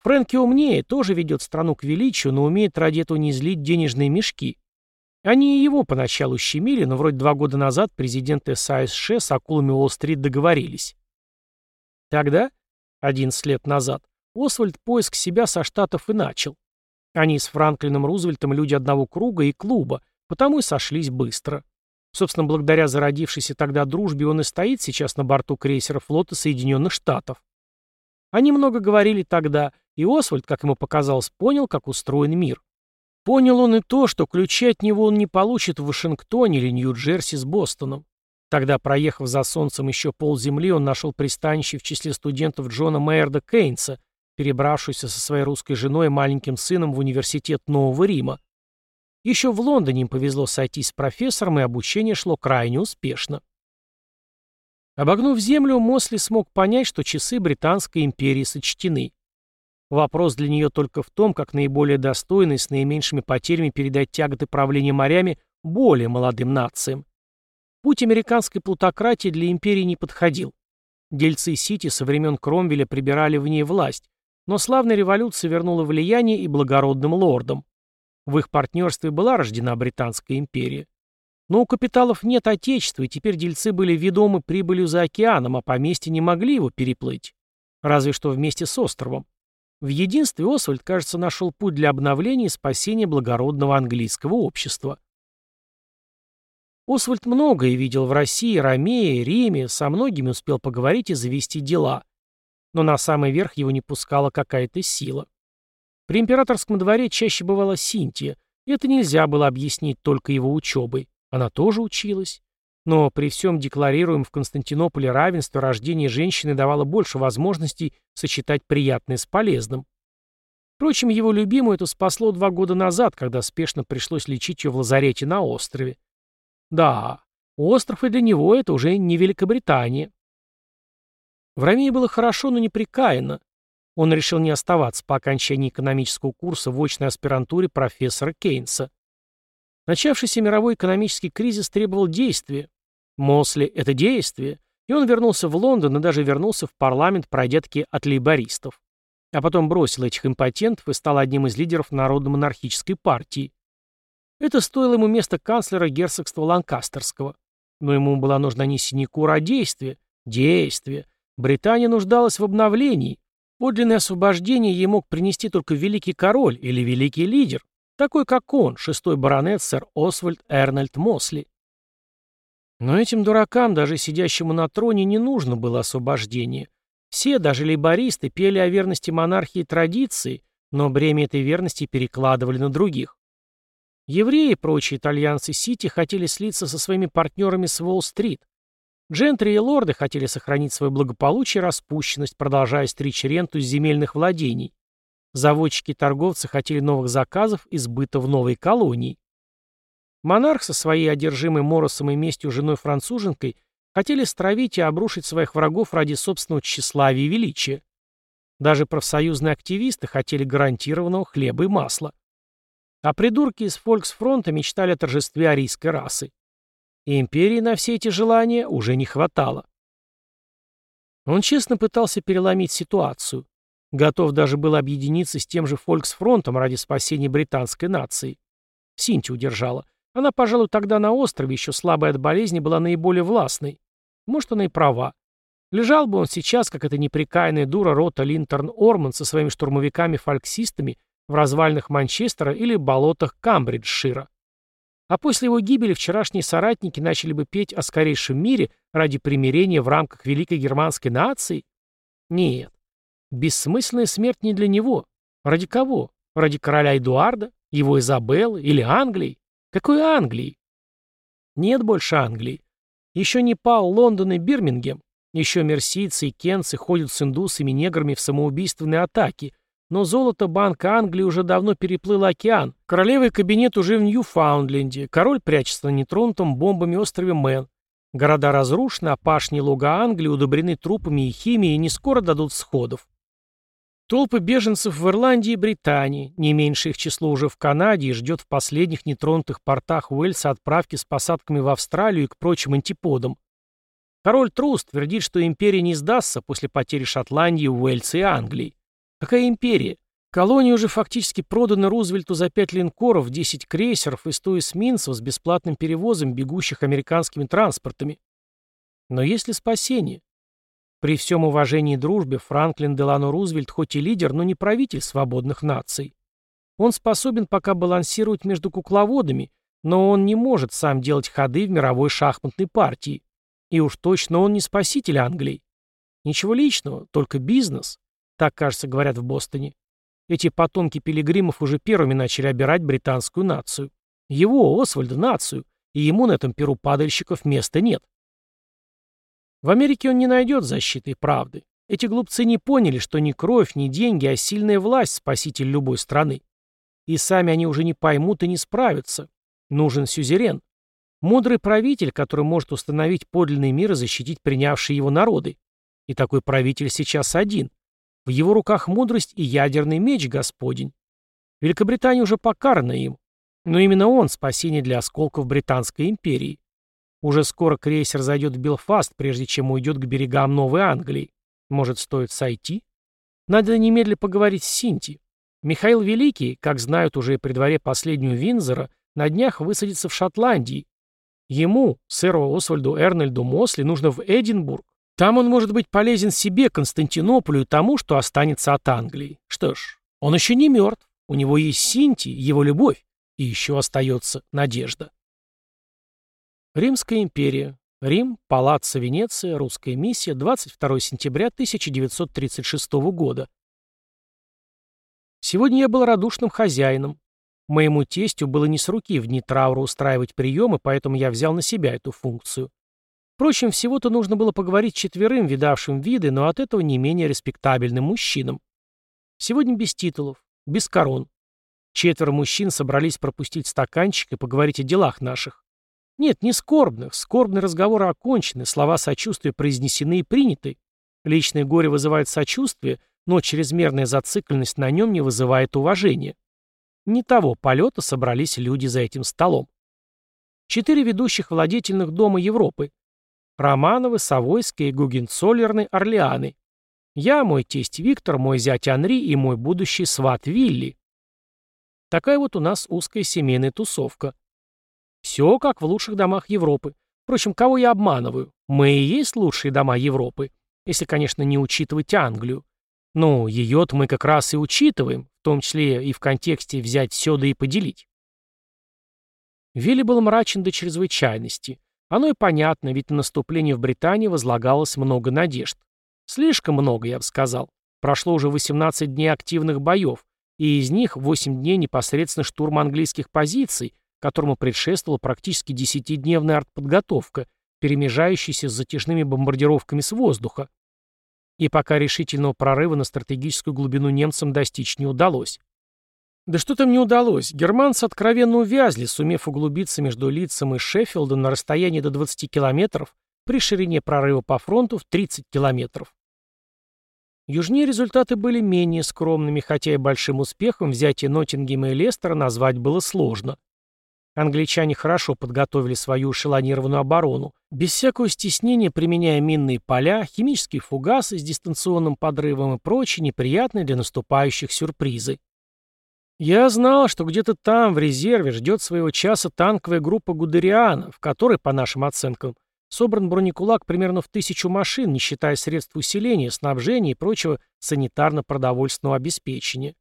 Фрэнки умнее, тоже ведет страну к величию, но умеет ради этого не злить денежные мешки. Они и его поначалу щемили, но вроде два года назад президенты САСШ с акулами Уолл-стрит договорились. Тогда, 11 лет назад, Освальд поиск себя со Штатов и начал. Они с Франклином Рузвельтом люди одного круга и клуба, потому и сошлись быстро. Собственно, благодаря зародившейся тогда дружбе он и стоит сейчас на борту крейсера флота Соединенных Штатов. Они много говорили тогда, и Освальд, как ему показалось, понял, как устроен мир. Понял он и то, что ключи от него он не получит в Вашингтоне или Нью-Джерси с Бостоном. Тогда, проехав за солнцем еще полземли, он нашел пристанище в числе студентов Джона Мейерда Кейнса, перебравшуюся со своей русской женой и маленьким сыном в университет Нового Рима. Еще в Лондоне им повезло сойтись с профессором, и обучение шло крайне успешно. Обогнув землю, Мосли смог понять, что часы Британской империи сочтены. Вопрос для нее только в том, как наиболее достойно и с наименьшими потерями передать тяготы правления морями более молодым нациям. Путь американской плутократии для империи не подходил. Дельцы Сити со времен Кромвеля прибирали в ней власть, но славная революция вернула влияние и благородным лордам. В их партнерстве была рождена Британская империя. Но у капиталов нет отечества, и теперь дельцы были ведомы прибылью за океаном, а поместья не могли его переплыть. Разве что вместе с островом. В единстве Освальд, кажется, нашел путь для обновления и спасения благородного английского общества. Освальд многое видел в России, Ромее, Риме, со многими успел поговорить и завести дела. Но на самый верх его не пускала какая-то сила. При императорском дворе чаще бывала Синтия, и это нельзя было объяснить только его учебой. Она тоже училась. Но при всем декларируем в Константинополе равенство рождение женщины давало больше возможностей сочетать приятное с полезным. Впрочем, его любимую это спасло два года назад, когда спешно пришлось лечить ее в лазарете на острове. Да, остров и для него это уже не Великобритания. В Ромее было хорошо, но неприкаянно. Он решил не оставаться по окончании экономического курса в очной аспирантуре профессора Кейнса. Начавшийся мировой экономический кризис требовал действия. Мосли — это действие, и он вернулся в Лондон и даже вернулся в парламент, пройдя таки от лейбористов. А потом бросил этих импотентов и стал одним из лидеров народно-монархической партии. Это стоило ему места канцлера герцогства Ланкастерского. Но ему была нужна не синекура, а действие. Действие. Британия нуждалась в обновлении. Подлинное освобождение ей мог принести только великий король или великий лидер, такой как он, шестой баронет сэр Освальд Эрнольд Мосли. Но этим дуракам, даже сидящему на троне, не нужно было освобождение. Все, даже лейбористы, пели о верности монархии и традиции, но бремя этой верности перекладывали на других. Евреи и прочие итальянцы Сити хотели слиться со своими партнерами с Уолл-стрит. Джентри и лорды хотели сохранить свое благополучие и распущенность, продолжая стричь ренту из земельных владений. Заводчики и торговцы хотели новых заказов и сбыта в новой колонии. Монарх со своей одержимой Моросом и местью женой-француженкой хотели стравить и обрушить своих врагов ради собственного тщеславия и величия. Даже профсоюзные активисты хотели гарантированного хлеба и масла. А придурки из Фольксфронта мечтали о торжестве арийской расы. И империи на все эти желания уже не хватало. Он честно пытался переломить ситуацию. Готов даже был объединиться с тем же Фольксфронтом ради спасения британской нации. Синти удержала. Она, пожалуй, тогда на острове, еще слабая от болезни, была наиболее властной. Может, она и права. Лежал бы он сейчас, как эта неприкаянная дура рота Линтерн Орман со своими штурмовиками-фольксистами в развалинах Манчестера или болотах Камбриджшира. А после его гибели вчерашние соратники начали бы петь о скорейшем мире ради примирения в рамках великой германской нации? Нет. Бессмысленная смерть не для него. Ради кого? Ради короля Эдуарда? Его Изабеллы? Или Англии? Какой Англии? Нет больше Англии. Еще не пал Лондон и Бирмингем. Еще мерсийцы и кенцы ходят с индусами и неграми в самоубийственные атаки, но золото Банка Англии уже давно переплыло океан. Король и кабинет уже в Ньюфаундленде. Король прячется на нетронутом бомбами острове Мэн. Города разрушены, а пашни луга Англии удобрены трупами и химией и не скоро дадут всходов. Толпы беженцев в Ирландии и Британии, не меньше их число уже в Канаде и ждет в последних нетронутых портах Уэльса отправки с посадками в Австралию и к прочим антиподам. Король Трус твердит, что империя не сдастся после потери Шотландии, Уэльса и Англии. Какая империя? Колония уже фактически продана Рузвельту за 5 линкоров, 10 крейсеров и 100 эсминцев с бесплатным перевозом, бегущих американскими транспортами. Но есть ли спасение? При всем уважении и дружбе Франклин Делано Рузвельт хоть и лидер, но не правитель свободных наций. Он способен пока балансировать между кукловодами, но он не может сам делать ходы в мировой шахматной партии. И уж точно он не спаситель Англии. Ничего личного, только бизнес. Так, кажется, говорят в Бостоне. Эти потомки пилигримов уже первыми начали обирать британскую нацию. Его, Освальда, нацию. И ему на этом перу падальщиков места нет. В Америке он не найдет защиты и правды. Эти глупцы не поняли, что ни кровь, ни деньги, а сильная власть – спаситель любой страны. И сами они уже не поймут и не справятся. Нужен сюзерен. Мудрый правитель, который может установить подлинный мир и защитить принявшие его народы. И такой правитель сейчас один. В его руках мудрость и ядерный меч Господень. Великобритания уже покарана им. Но именно он – спасение для осколков Британской империи. Уже скоро крейсер зайдет в Белфаст, прежде чем уйдет к берегам Новой Англии. Может, стоит сойти? Надо немедленно поговорить с Синти. Михаил Великий, как знают уже при дворе последнюю Винзора, на днях высадится в Шотландии. Ему, сэру Освальду Эрнольду Мосли, нужно в Эдинбург. Там он может быть полезен себе, Константинополю и тому, что останется от Англии. Что ж, он еще не мертв. У него есть Синти, его любовь. И еще остается надежда. Римская империя. Рим, Палаццо Венеция, русская миссия, 22 сентября 1936 года. Сегодня я был радушным хозяином. Моему тестю было не с руки в дни траура устраивать приемы, поэтому я взял на себя эту функцию. Впрочем, всего-то нужно было поговорить четверым, видавшим виды, но от этого не менее респектабельным мужчинам. Сегодня без титулов, без корон. Четверо мужчин собрались пропустить стаканчик и поговорить о делах наших. Нет, не скорбных. Скорбные разговоры окончены, слова сочувствия произнесены и приняты. Личное горе вызывает сочувствие, но чрезмерная зацикленность на нем не вызывает уважения. Не того полета собрались люди за этим столом. Четыре ведущих владетельных дома Европы. Романовы, Савойские, Гугенцоллерны, Орлеаны. Я, мой тесть Виктор, мой зять Анри и мой будущий сват Вилли. Такая вот у нас узкая семейная тусовка. Все как в лучших домах Европы. Впрочем, кого я обманываю? Мы и есть лучшие дома Европы. Если, конечно, не учитывать Англию. Ну, ее-то мы как раз и учитываем, в том числе и в контексте взять все да и поделить. Вилли был мрачен до чрезвычайности. Оно и понятно, ведь на наступление в Британии возлагалось много надежд. Слишком много, я бы сказал. Прошло уже 18 дней активных боев, и из них 8 дней непосредственно штурма английских позиций, которому предшествовала практически десятидневная артподготовка, перемежающаяся с затяжными бомбардировками с воздуха. И пока решительного прорыва на стратегическую глубину немцам достичь не удалось. Да что там не удалось, германцы откровенно увязли, сумев углубиться между Лицем и Шеффилдом на расстоянии до 20 километров при ширине прорыва по фронту в 30 километров. Южнее результаты были менее скромными, хотя и большим успехом взятие Ноттингема и Лестера назвать было сложно. Англичане хорошо подготовили свою эшелонированную оборону, без всякого стеснения применяя минные поля, химические фугасы с дистанционным подрывом и прочие неприятные для наступающих сюрпризы. Я знал, что где-то там, в резерве, ждет своего часа танковая группа Гудериана, в которой, по нашим оценкам, Собран бронекулак примерно в тысячу машин, не считая средств усиления, снабжения и прочего санитарно-продовольственного обеспечения.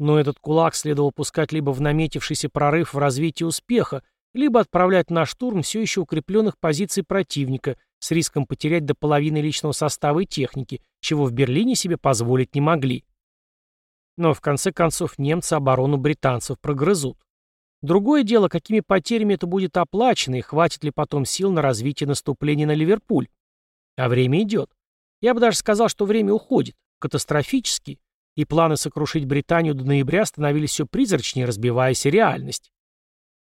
Но этот кулак следовало пускать либо в наметившийся прорыв в развитии успеха, либо отправлять на штурм все еще укрепленных позиций противника с риском потерять до половины личного состава и техники, чего в Берлине себе позволить не могли. Но в конце концов немцы оборону британцев прогрызут. Другое дело, какими потерями это будет оплачено и хватит ли потом сил на развитие наступления на Ливерпуль. А время идет. Я бы даже сказал, что время уходит. Катастрофически. И планы сокрушить Британию до ноября становились все призрачнее, разбиваясь реальность.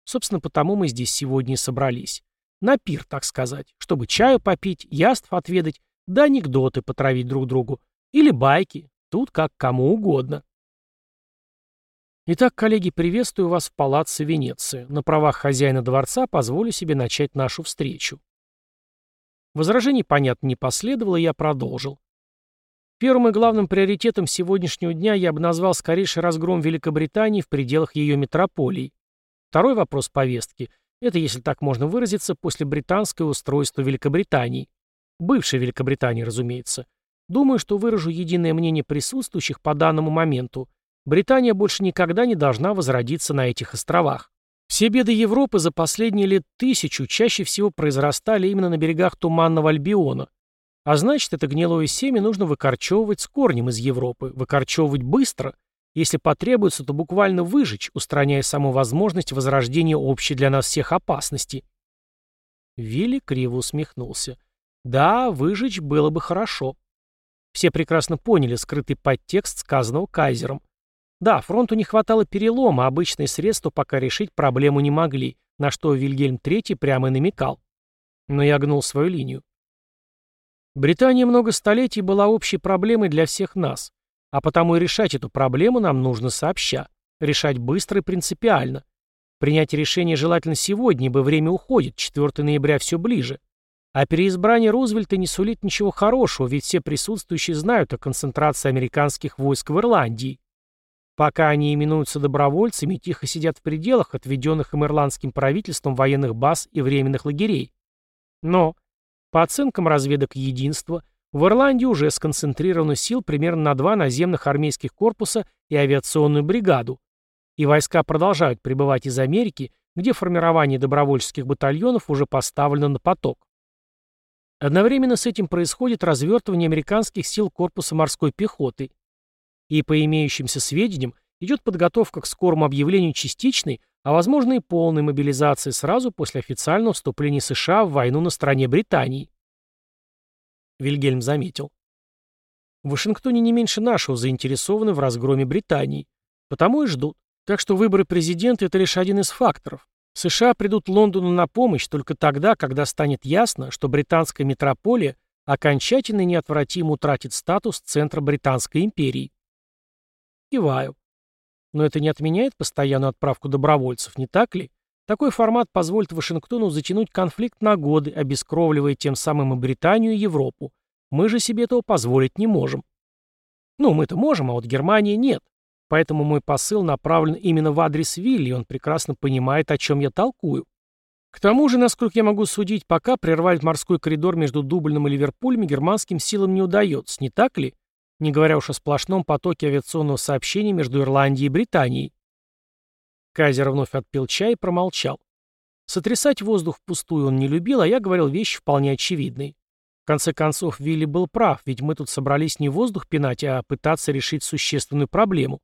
Собственно, потому мы здесь сегодня и собрались. На пир, так сказать, чтобы чаю попить, яств отведать, да анекдоты потравить друг другу. Или байки, тут как кому угодно. Итак, коллеги, приветствую вас в палаццо Венеции. На правах хозяина дворца позволю себе начать нашу встречу. Возражений, понятно, не последовало, и я продолжил. Первым и главным приоритетом сегодняшнего дня я бы назвал скорейший разгром Великобритании в пределах ее метрополии. Второй вопрос повестки – это, если так можно выразиться, после британское устройство Великобритании. Бывшей Великобритании, разумеется. Думаю, что выражу единое мнение присутствующих по данному моменту – Британия больше никогда не должна возродиться на этих островах. Все беды Европы за последние лет тысячу чаще всего произрастали именно на берегах Туманного Альбиона. А значит, это гнилое семя нужно выкорчевывать с корнем из Европы, выкорчевывать быстро. Если потребуется, то буквально выжечь, устраняя саму возможность возрождения общей для нас всех опасности. Вилли криво усмехнулся. Да, выжечь было бы хорошо. Все прекрасно поняли скрытый подтекст сказанного Кайзером. Да, фронту не хватало перелома, обычные средства пока решить проблему не могли, на что Вильгельм III прямо намекал. Но я гнул свою линию. Британия много столетий была общей проблемой для всех нас, а потому и решать эту проблему нам нужно сообща, решать быстро и принципиально. Принять решение желательно сегодня, ибо время уходит, 4 ноября все ближе. А переизбрание Рузвельта не сулит ничего хорошего, ведь все присутствующие знают о концентрации американских войск в Ирландии. Пока они именуются добровольцами тихо сидят в пределах, отведенных им ирландским правительством военных баз и временных лагерей. Но, по оценкам разведок единства, в Ирландии уже сконцентрировано сил примерно на два наземных армейских корпуса и авиационную бригаду. И войска продолжают прибывать из Америки, где формирование добровольческих батальонов уже поставлено на поток. Одновременно с этим происходит развертывание американских сил корпуса морской пехоты – и по имеющимся сведениям идет подготовка к скорому объявлению частичной, а возможно и полной мобилизации сразу после официального вступления США в войну на стороне Британии. Вильгельм заметил. В Вашингтоне не меньше нашего заинтересованы в разгроме Британии. Потому и ждут. Так что выборы президента – это лишь один из факторов. США придут Лондону на помощь только тогда, когда станет ясно, что британская метрополия окончательно и неотвратимо утратит статус центра Британской империи. Киваю. Но это не отменяет постоянную отправку добровольцев, не так ли? Такой формат позволит Вашингтону затянуть конфликт на годы, обескровливая тем самым и Британию, и Европу. Мы же себе этого позволить не можем. Ну, мы-то можем, а вот Германии нет. Поэтому мой посыл направлен именно в адрес Вилли, и он прекрасно понимает, о чем я толкую. К тому же, насколько я могу судить, пока прервать морской коридор между Дублином и Ливерпулем германским силам не удается, не так ли? Не говоря уж о сплошном потоке авиационного сообщения между Ирландией и Британией. Кайзер вновь отпил чай и промолчал. Сотрясать воздух впустую он не любил, а я говорил вещи вполне очевидные. В конце концов, Вилли был прав, ведь мы тут собрались не воздух пинать, а пытаться решить существенную проблему.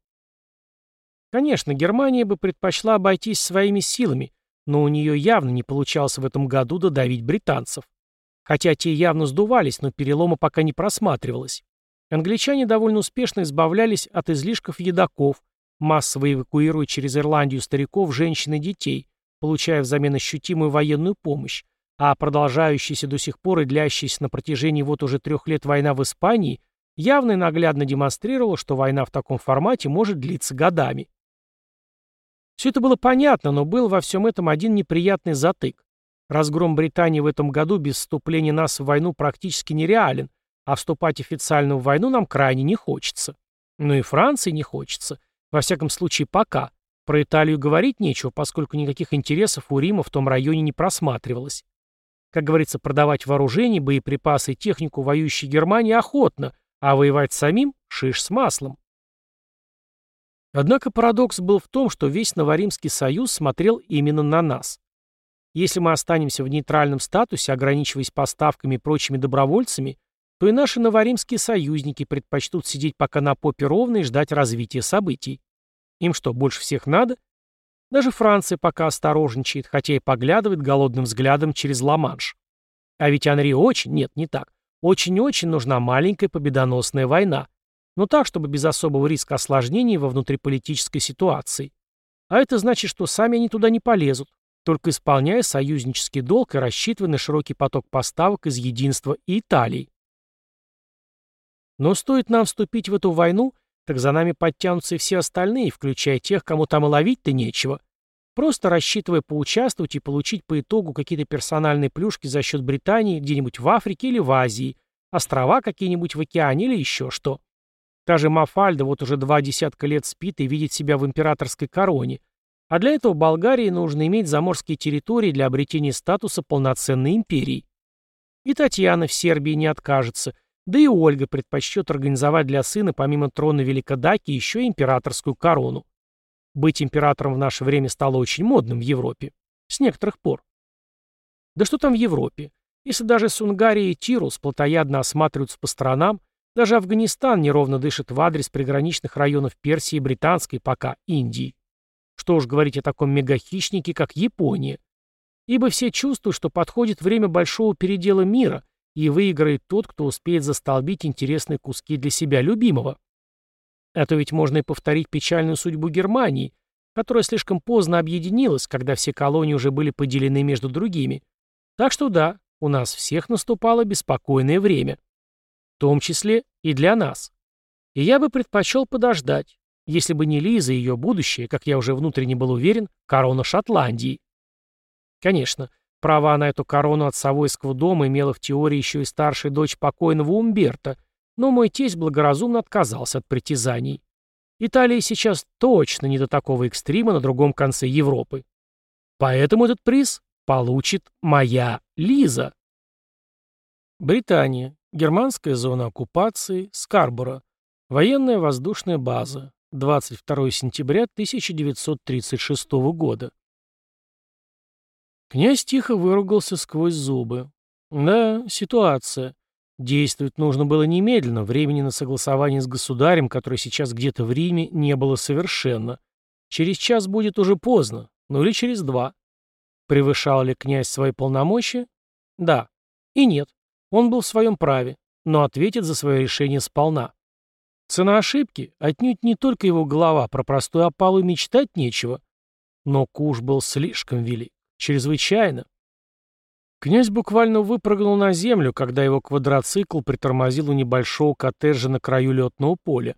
Конечно, Германия бы предпочла обойтись своими силами, но у нее явно не получалось в этом году додавить британцев. Хотя те явно сдувались, но перелома пока не просматривалось. Англичане довольно успешно избавлялись от излишков едоков, массово эвакуируя через Ирландию стариков, женщин и детей, получая взамен ощутимую военную помощь, а продолжающаяся до сих пор и длящаяся на протяжении вот уже трех лет война в Испании явно и наглядно демонстрировала, что война в таком формате может длиться годами. Все это было понятно, но был во всем этом один неприятный затык. Разгром Британии в этом году без вступления нас в войну практически нереален, а вступать официально в войну нам крайне не хочется. Ну и Франции не хочется. Во всяком случае, пока. Про Италию говорить нечего, поскольку никаких интересов у Рима в том районе не просматривалось. Как говорится, продавать вооружение, боеприпасы и технику воюющей Германии охотно, а воевать самим – шиш с маслом. Однако парадокс был в том, что весь Новоримский союз смотрел именно на нас. Если мы останемся в нейтральном статусе, ограничиваясь поставками и прочими добровольцами, то и наши новоримские союзники предпочтут сидеть пока на попе ровно и ждать развития событий. Им что, больше всех надо? Даже Франция пока осторожничает, хотя и поглядывает голодным взглядом через Ла-Манш. А ведь Анри очень, нет, не так, очень-очень нужна маленькая победоносная война. Но так, чтобы без особого риска осложнений во внутриполитической ситуации. А это значит, что сами они туда не полезут, только исполняя союзнический долг и рассчитывая на широкий поток поставок из Единства и Италии. Но стоит нам вступить в эту войну, так за нами подтянутся и все остальные, включая тех, кому там и ловить-то нечего. Просто рассчитывая поучаствовать и получить по итогу какие-то персональные плюшки за счет Британии где-нибудь в Африке или в Азии, острова какие-нибудь в океане или еще что. Та же Мафальда вот уже два десятка лет спит и видит себя в императорской короне, а для этого Болгарии нужно иметь заморские территории для обретения статуса полноценной империи. И Татьяна в Сербии не откажется, да и Ольга предпочтет организовать для сына помимо трона Великодаки еще и императорскую корону. Быть императором в наше время стало очень модным в Европе. С некоторых пор. Да что там в Европе? Если даже Сунгария и Тирус плотоядно осматриваются по сторонам, даже Афганистан неровно дышит в адрес приграничных районов Персии и Британской пока Индии. Что уж говорить о таком мегахищнике, как Япония. Ибо все чувствуют, что подходит время большого передела мира, и выиграет тот, кто успеет застолбить интересные куски для себя любимого. А то ведь можно и повторить печальную судьбу Германии, которая слишком поздно объединилась, когда все колонии уже были поделены между другими. Так что да, у нас всех наступало беспокойное время. В том числе и для нас. И я бы предпочел подождать, если бы не Лиза и ее будущее, как я уже внутренне был уверен, корона Шотландии. Конечно, Права на эту корону от Савойского дома имела в теории еще и старшая дочь покойного Умберта, но мой тесть благоразумно отказался от притязаний. Италия сейчас точно не до такого экстрима на другом конце Европы. Поэтому этот приз получит моя Лиза. Британия. Германская зона оккупации. Скарборо. Военная воздушная база. 22 сентября 1936 года. Князь тихо выругался сквозь зубы. Да, ситуация. Действовать нужно было немедленно, времени на согласование с государем, который сейчас где-то в Риме, не было совершенно. Через час будет уже поздно, ну или через два. Превышал ли князь свои полномочия? Да. И нет. Он был в своем праве, но ответит за свое решение сполна. Цена ошибки отнюдь не только его голова, про простую опалу мечтать нечего. Но куш был слишком велик. Чрезвычайно. Князь буквально выпрыгнул на землю, когда его квадроцикл притормозил у небольшого коттеджа на краю летного поля.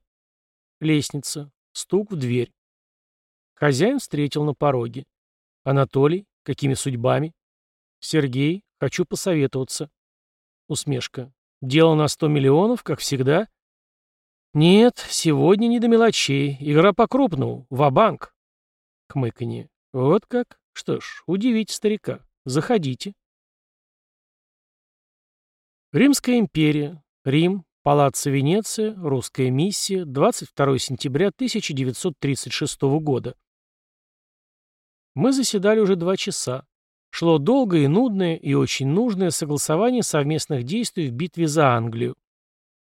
Лестница. Стук в дверь. Хозяин встретил на пороге. «Анатолий? Какими судьбами?» «Сергей? Хочу посоветоваться». Усмешка. «Дело на сто миллионов, как всегда?» «Нет, сегодня не до мелочей. Игра по-крупному. Ва-банк». Хмыканье. «Вот как? Что ж, удивите старика. Заходите. Римская империя. Рим. Палаццо Венеция. Русская миссия. 22 сентября 1936 года. Мы заседали уже два часа. Шло долгое и нудное, и очень нужное согласование совместных действий в битве за Англию.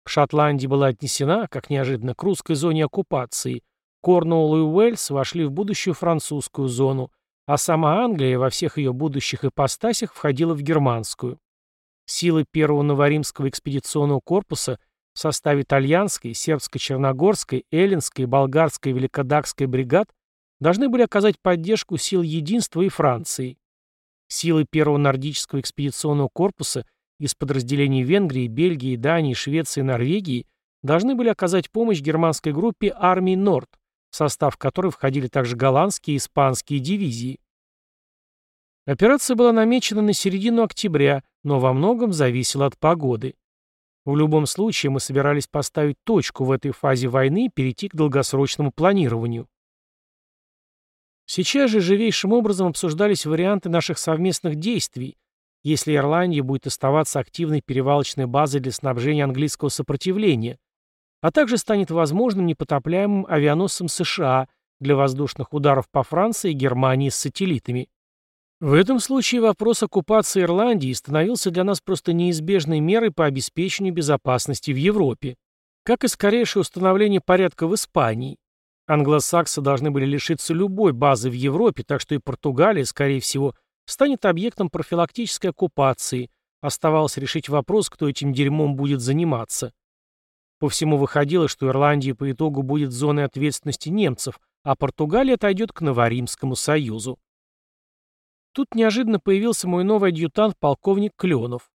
Шотландия была отнесена, как неожиданно, к русской зоне оккупации. Корнуолл и Уэльс вошли в будущую французскую зону, а сама Англия во всех ее будущих ипостасях входила в германскую. Силы первого новоримского экспедиционного корпуса в составе итальянской, сербско-черногорской, эллинской, болгарской и великодакской бригад должны были оказать поддержку сил единства и Франции. Силы первого нордического экспедиционного корпуса из подразделений Венгрии, Бельгии, Дании, Швеции и Норвегии должны были оказать помощь германской группе армии Норд, в состав которой входили также голландские и испанские дивизии. Операция была намечена на середину октября, но во многом зависела от погоды. В любом случае мы собирались поставить точку в этой фазе войны и перейти к долгосрочному планированию. Сейчас же живейшим образом обсуждались варианты наших совместных действий, если Ирландия будет оставаться активной перевалочной базой для снабжения английского сопротивления, а также станет возможным непотопляемым авианосцем США для воздушных ударов по Франции и Германии с сателлитами. В этом случае вопрос оккупации Ирландии становился для нас просто неизбежной мерой по обеспечению безопасности в Европе, как и скорейшее установление порядка в Испании. Англосаксы должны были лишиться любой базы в Европе, так что и Португалия, скорее всего, станет объектом профилактической оккупации. Оставалось решить вопрос, кто этим дерьмом будет заниматься. По всему выходило, что Ирландия по итогу будет зоной ответственности немцев, а Португалия отойдет к Новоримскому союзу. Тут неожиданно появился мой новый адъютант, полковник Кленов.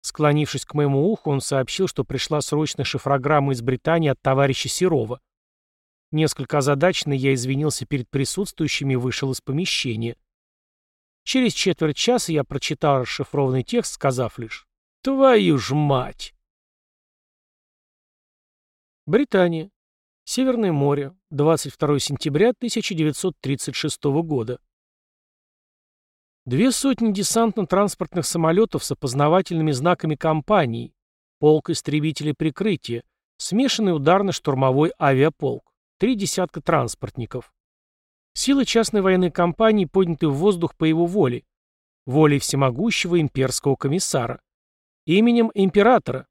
Склонившись к моему уху, он сообщил, что пришла срочная шифрограмма из Британии от товарища Серова. Несколько озадаченный я извинился перед присутствующими и вышел из помещения. Через четверть часа я прочитал расшифрованный текст, сказав лишь «Твою ж мать!». Британия. Северное море. 22 сентября 1936 года. Две сотни десантно-транспортных самолетов с опознавательными знаками компании, полк истребителей прикрытия, смешанный ударно-штурмовой авиаполк, три десятка транспортников. Силы частной военной компании подняты в воздух по его воле, волей всемогущего имперского комиссара, именем императора.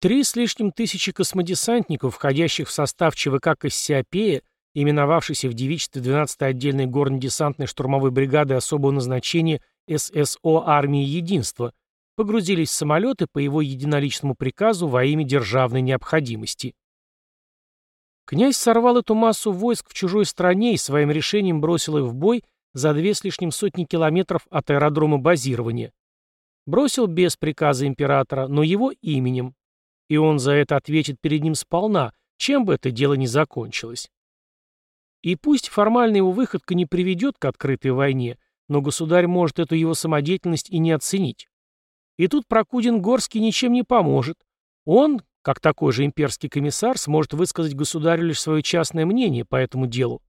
Три с лишним тысячи космодесантников, входящих в состав ЧВК Кассиопея, именовавшейся в девичестве 12-й отдельной горно-десантной штурмовой бригады особого назначения ССО армии Единства, погрузились в самолеты по его единоличному приказу во имя державной необходимости. Князь сорвал эту массу войск в чужой стране и своим решением бросил их в бой за две с лишним сотни километров от аэродрома базирования. Бросил без приказа императора, но его именем. И он за это ответит перед ним сполна, чем бы это дело ни закончилось. И пусть формально его выходка не приведет к открытой войне, но государь может эту его самодеятельность и не оценить. И тут Прокудин-Горский ничем не поможет. Он, как такой же имперский комиссар, сможет высказать государю лишь свое частное мнение по этому делу.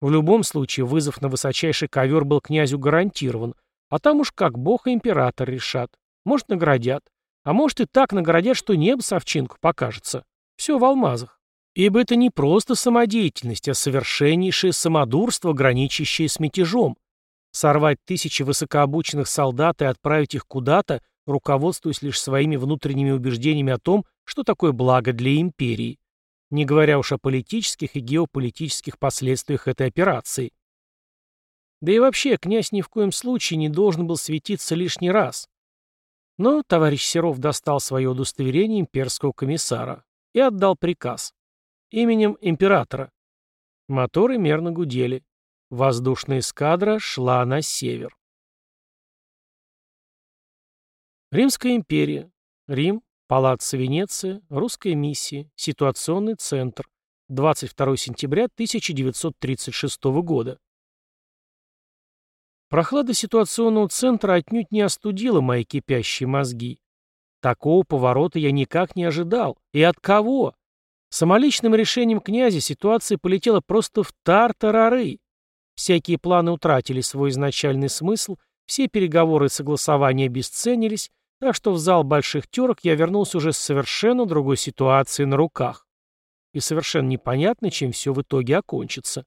В любом случае, вызов на высочайший ковер был князю гарантирован, а там уж как бог и император решат. Может, наградят. А может и так наградят, что небо совчинку покажется. Все в алмазах. Ибо это не просто самодеятельность, а совершеннейшее самодурство, граничащее с мятежом. Сорвать тысячи высокообученных солдат и отправить их куда-то, руководствуясь лишь своими внутренними убеждениями о том, что такое благо для империи, не говоря уж о политических и геополитических последствиях этой операции. Да и вообще, князь ни в коем случае не должен был светиться лишний раз. Но товарищ Серов достал свое удостоверение имперского комиссара и отдал приказ именем императора. Моторы мерно гудели. Воздушная эскадра шла на север. Римская империя. Рим. Палаццо Венеция. Русская миссия. Ситуационный центр. 22 сентября 1936 года. Прохлада ситуационного центра отнюдь не остудила мои кипящие мозги. Такого поворота я никак не ожидал. И от кого? Самоличным решением князя ситуация полетела просто в тартарары. Всякие планы утратили свой изначальный смысл, все переговоры и согласования обесценились, так что в зал больших терок я вернулся уже с совершенно другой ситуацией на руках. И совершенно непонятно, чем все в итоге окончится.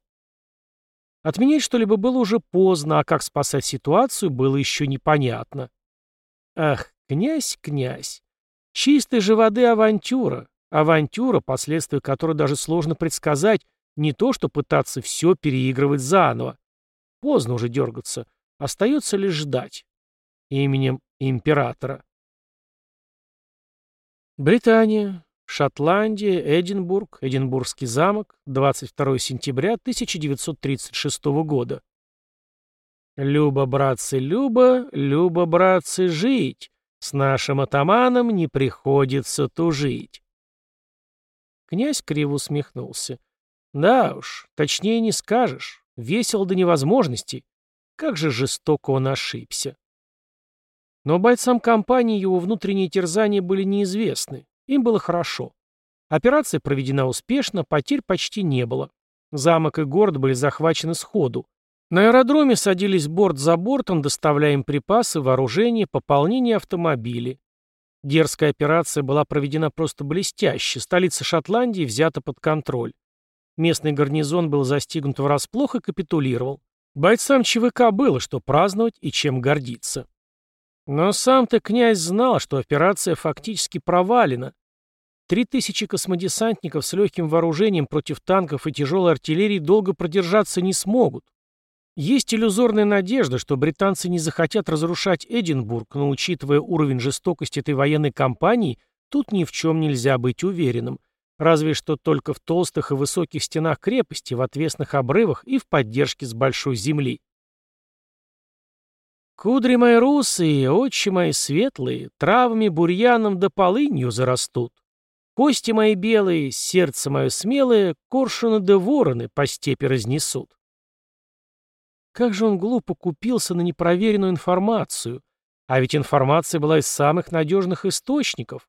Отменять что-либо было уже поздно, а как спасать ситуацию было еще непонятно. Ах, князь, князь. Чистой же воды авантюра. Авантюра, последствия которой даже сложно предсказать, не то что пытаться все переигрывать заново. Поздно уже дергаться. Остается лишь ждать. Именем императора. Британия, Шотландия, Эдинбург, Эдинбургский замок, 22 сентября 1936 года. Люба, братцы, Люба, Люба, братцы, жить. С нашим атаманом не приходится тужить. Князь криво усмехнулся. Да уж, точнее не скажешь. Весело до невозможности. Как же жестоко он ошибся. Но бойцам компании его внутренние терзания были неизвестны. Им было хорошо. Операция проведена успешно, потерь почти не было. Замок и город были захвачены сходу. На аэродроме садились борт за бортом, доставляя им припасы, вооружение, пополнение автомобилей. Дерзкая операция была проведена просто блестяще, столица Шотландии взята под контроль. Местный гарнизон был застигнут врасплох и капитулировал. Бойцам ЧВК было что праздновать и чем гордиться. Но сам-то князь знал, что операция фактически провалена. Три тысячи космодесантников с легким вооружением против танков и тяжелой артиллерии долго продержаться не смогут. Есть иллюзорная надежда, что британцы не захотят разрушать Эдинбург, но учитывая уровень жестокости этой военной кампании, тут ни в чем нельзя быть уверенным. Разве что только в толстых и высоких стенах крепости, в отвесных обрывах и в поддержке с большой земли. Кудри мои русые, очи мои светлые, травами, бурьяном да полынью зарастут. Кости мои белые, сердце мое смелое, коршуны да вороны по степи разнесут. Как же он глупо купился на непроверенную информацию. А ведь информация была из самых надежных источников.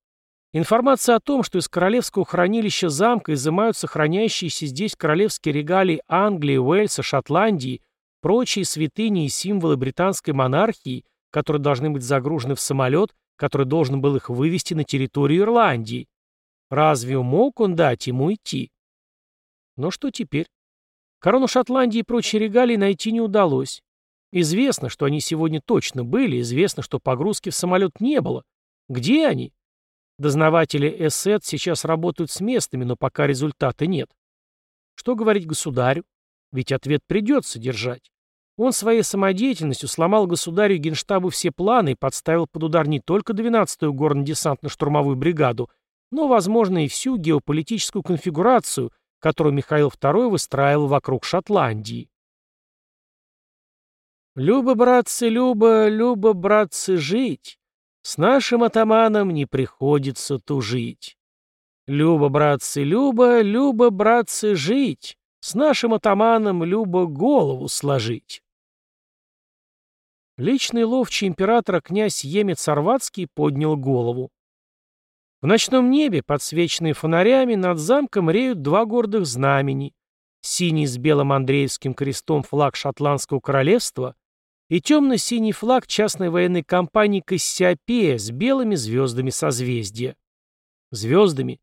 Информация о том, что из королевского хранилища замка изымают сохраняющиеся здесь королевские регалии Англии, Уэльса, Шотландии, прочие святыни и символы британской монархии, которые должны быть загружены в самолет, который должен был их вывести на территорию Ирландии. Разве мог он дать ему идти? Но что теперь? Корону Шотландии и прочие регалии найти не удалось. Известно, что они сегодня точно были, известно, что погрузки в самолет не было. Где они? Дознаватели ЭСЭД сейчас работают с местными, но пока результата нет. Что говорить государю? Ведь ответ придется держать. Он своей самодеятельностью сломал государю и генштабу все планы и подставил под удар не только 12-ю горно-десантно-штурмовую бригаду, но, возможно, и всю геополитическую конфигурацию, которую Михаил II выстраивал вокруг Шотландии. «Люба, братцы, Люба, Люба, братцы, жить!» С нашим атаманом не приходится тужить. Люба, братцы, Люба, Люба, братцы, жить. С нашим атаманом Люба голову сложить. Личный ловчий императора князь Емец Орватский поднял голову. В ночном небе, подсвеченные фонарями, над замком реют два гордых знамени. Синий с белым Андреевским крестом флаг Шотландского королевства и темно-синий флаг частной военной компании «Кассиопея» с белыми звездами созвездия. Звездами,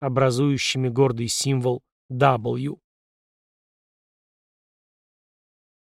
образующими гордый символ W.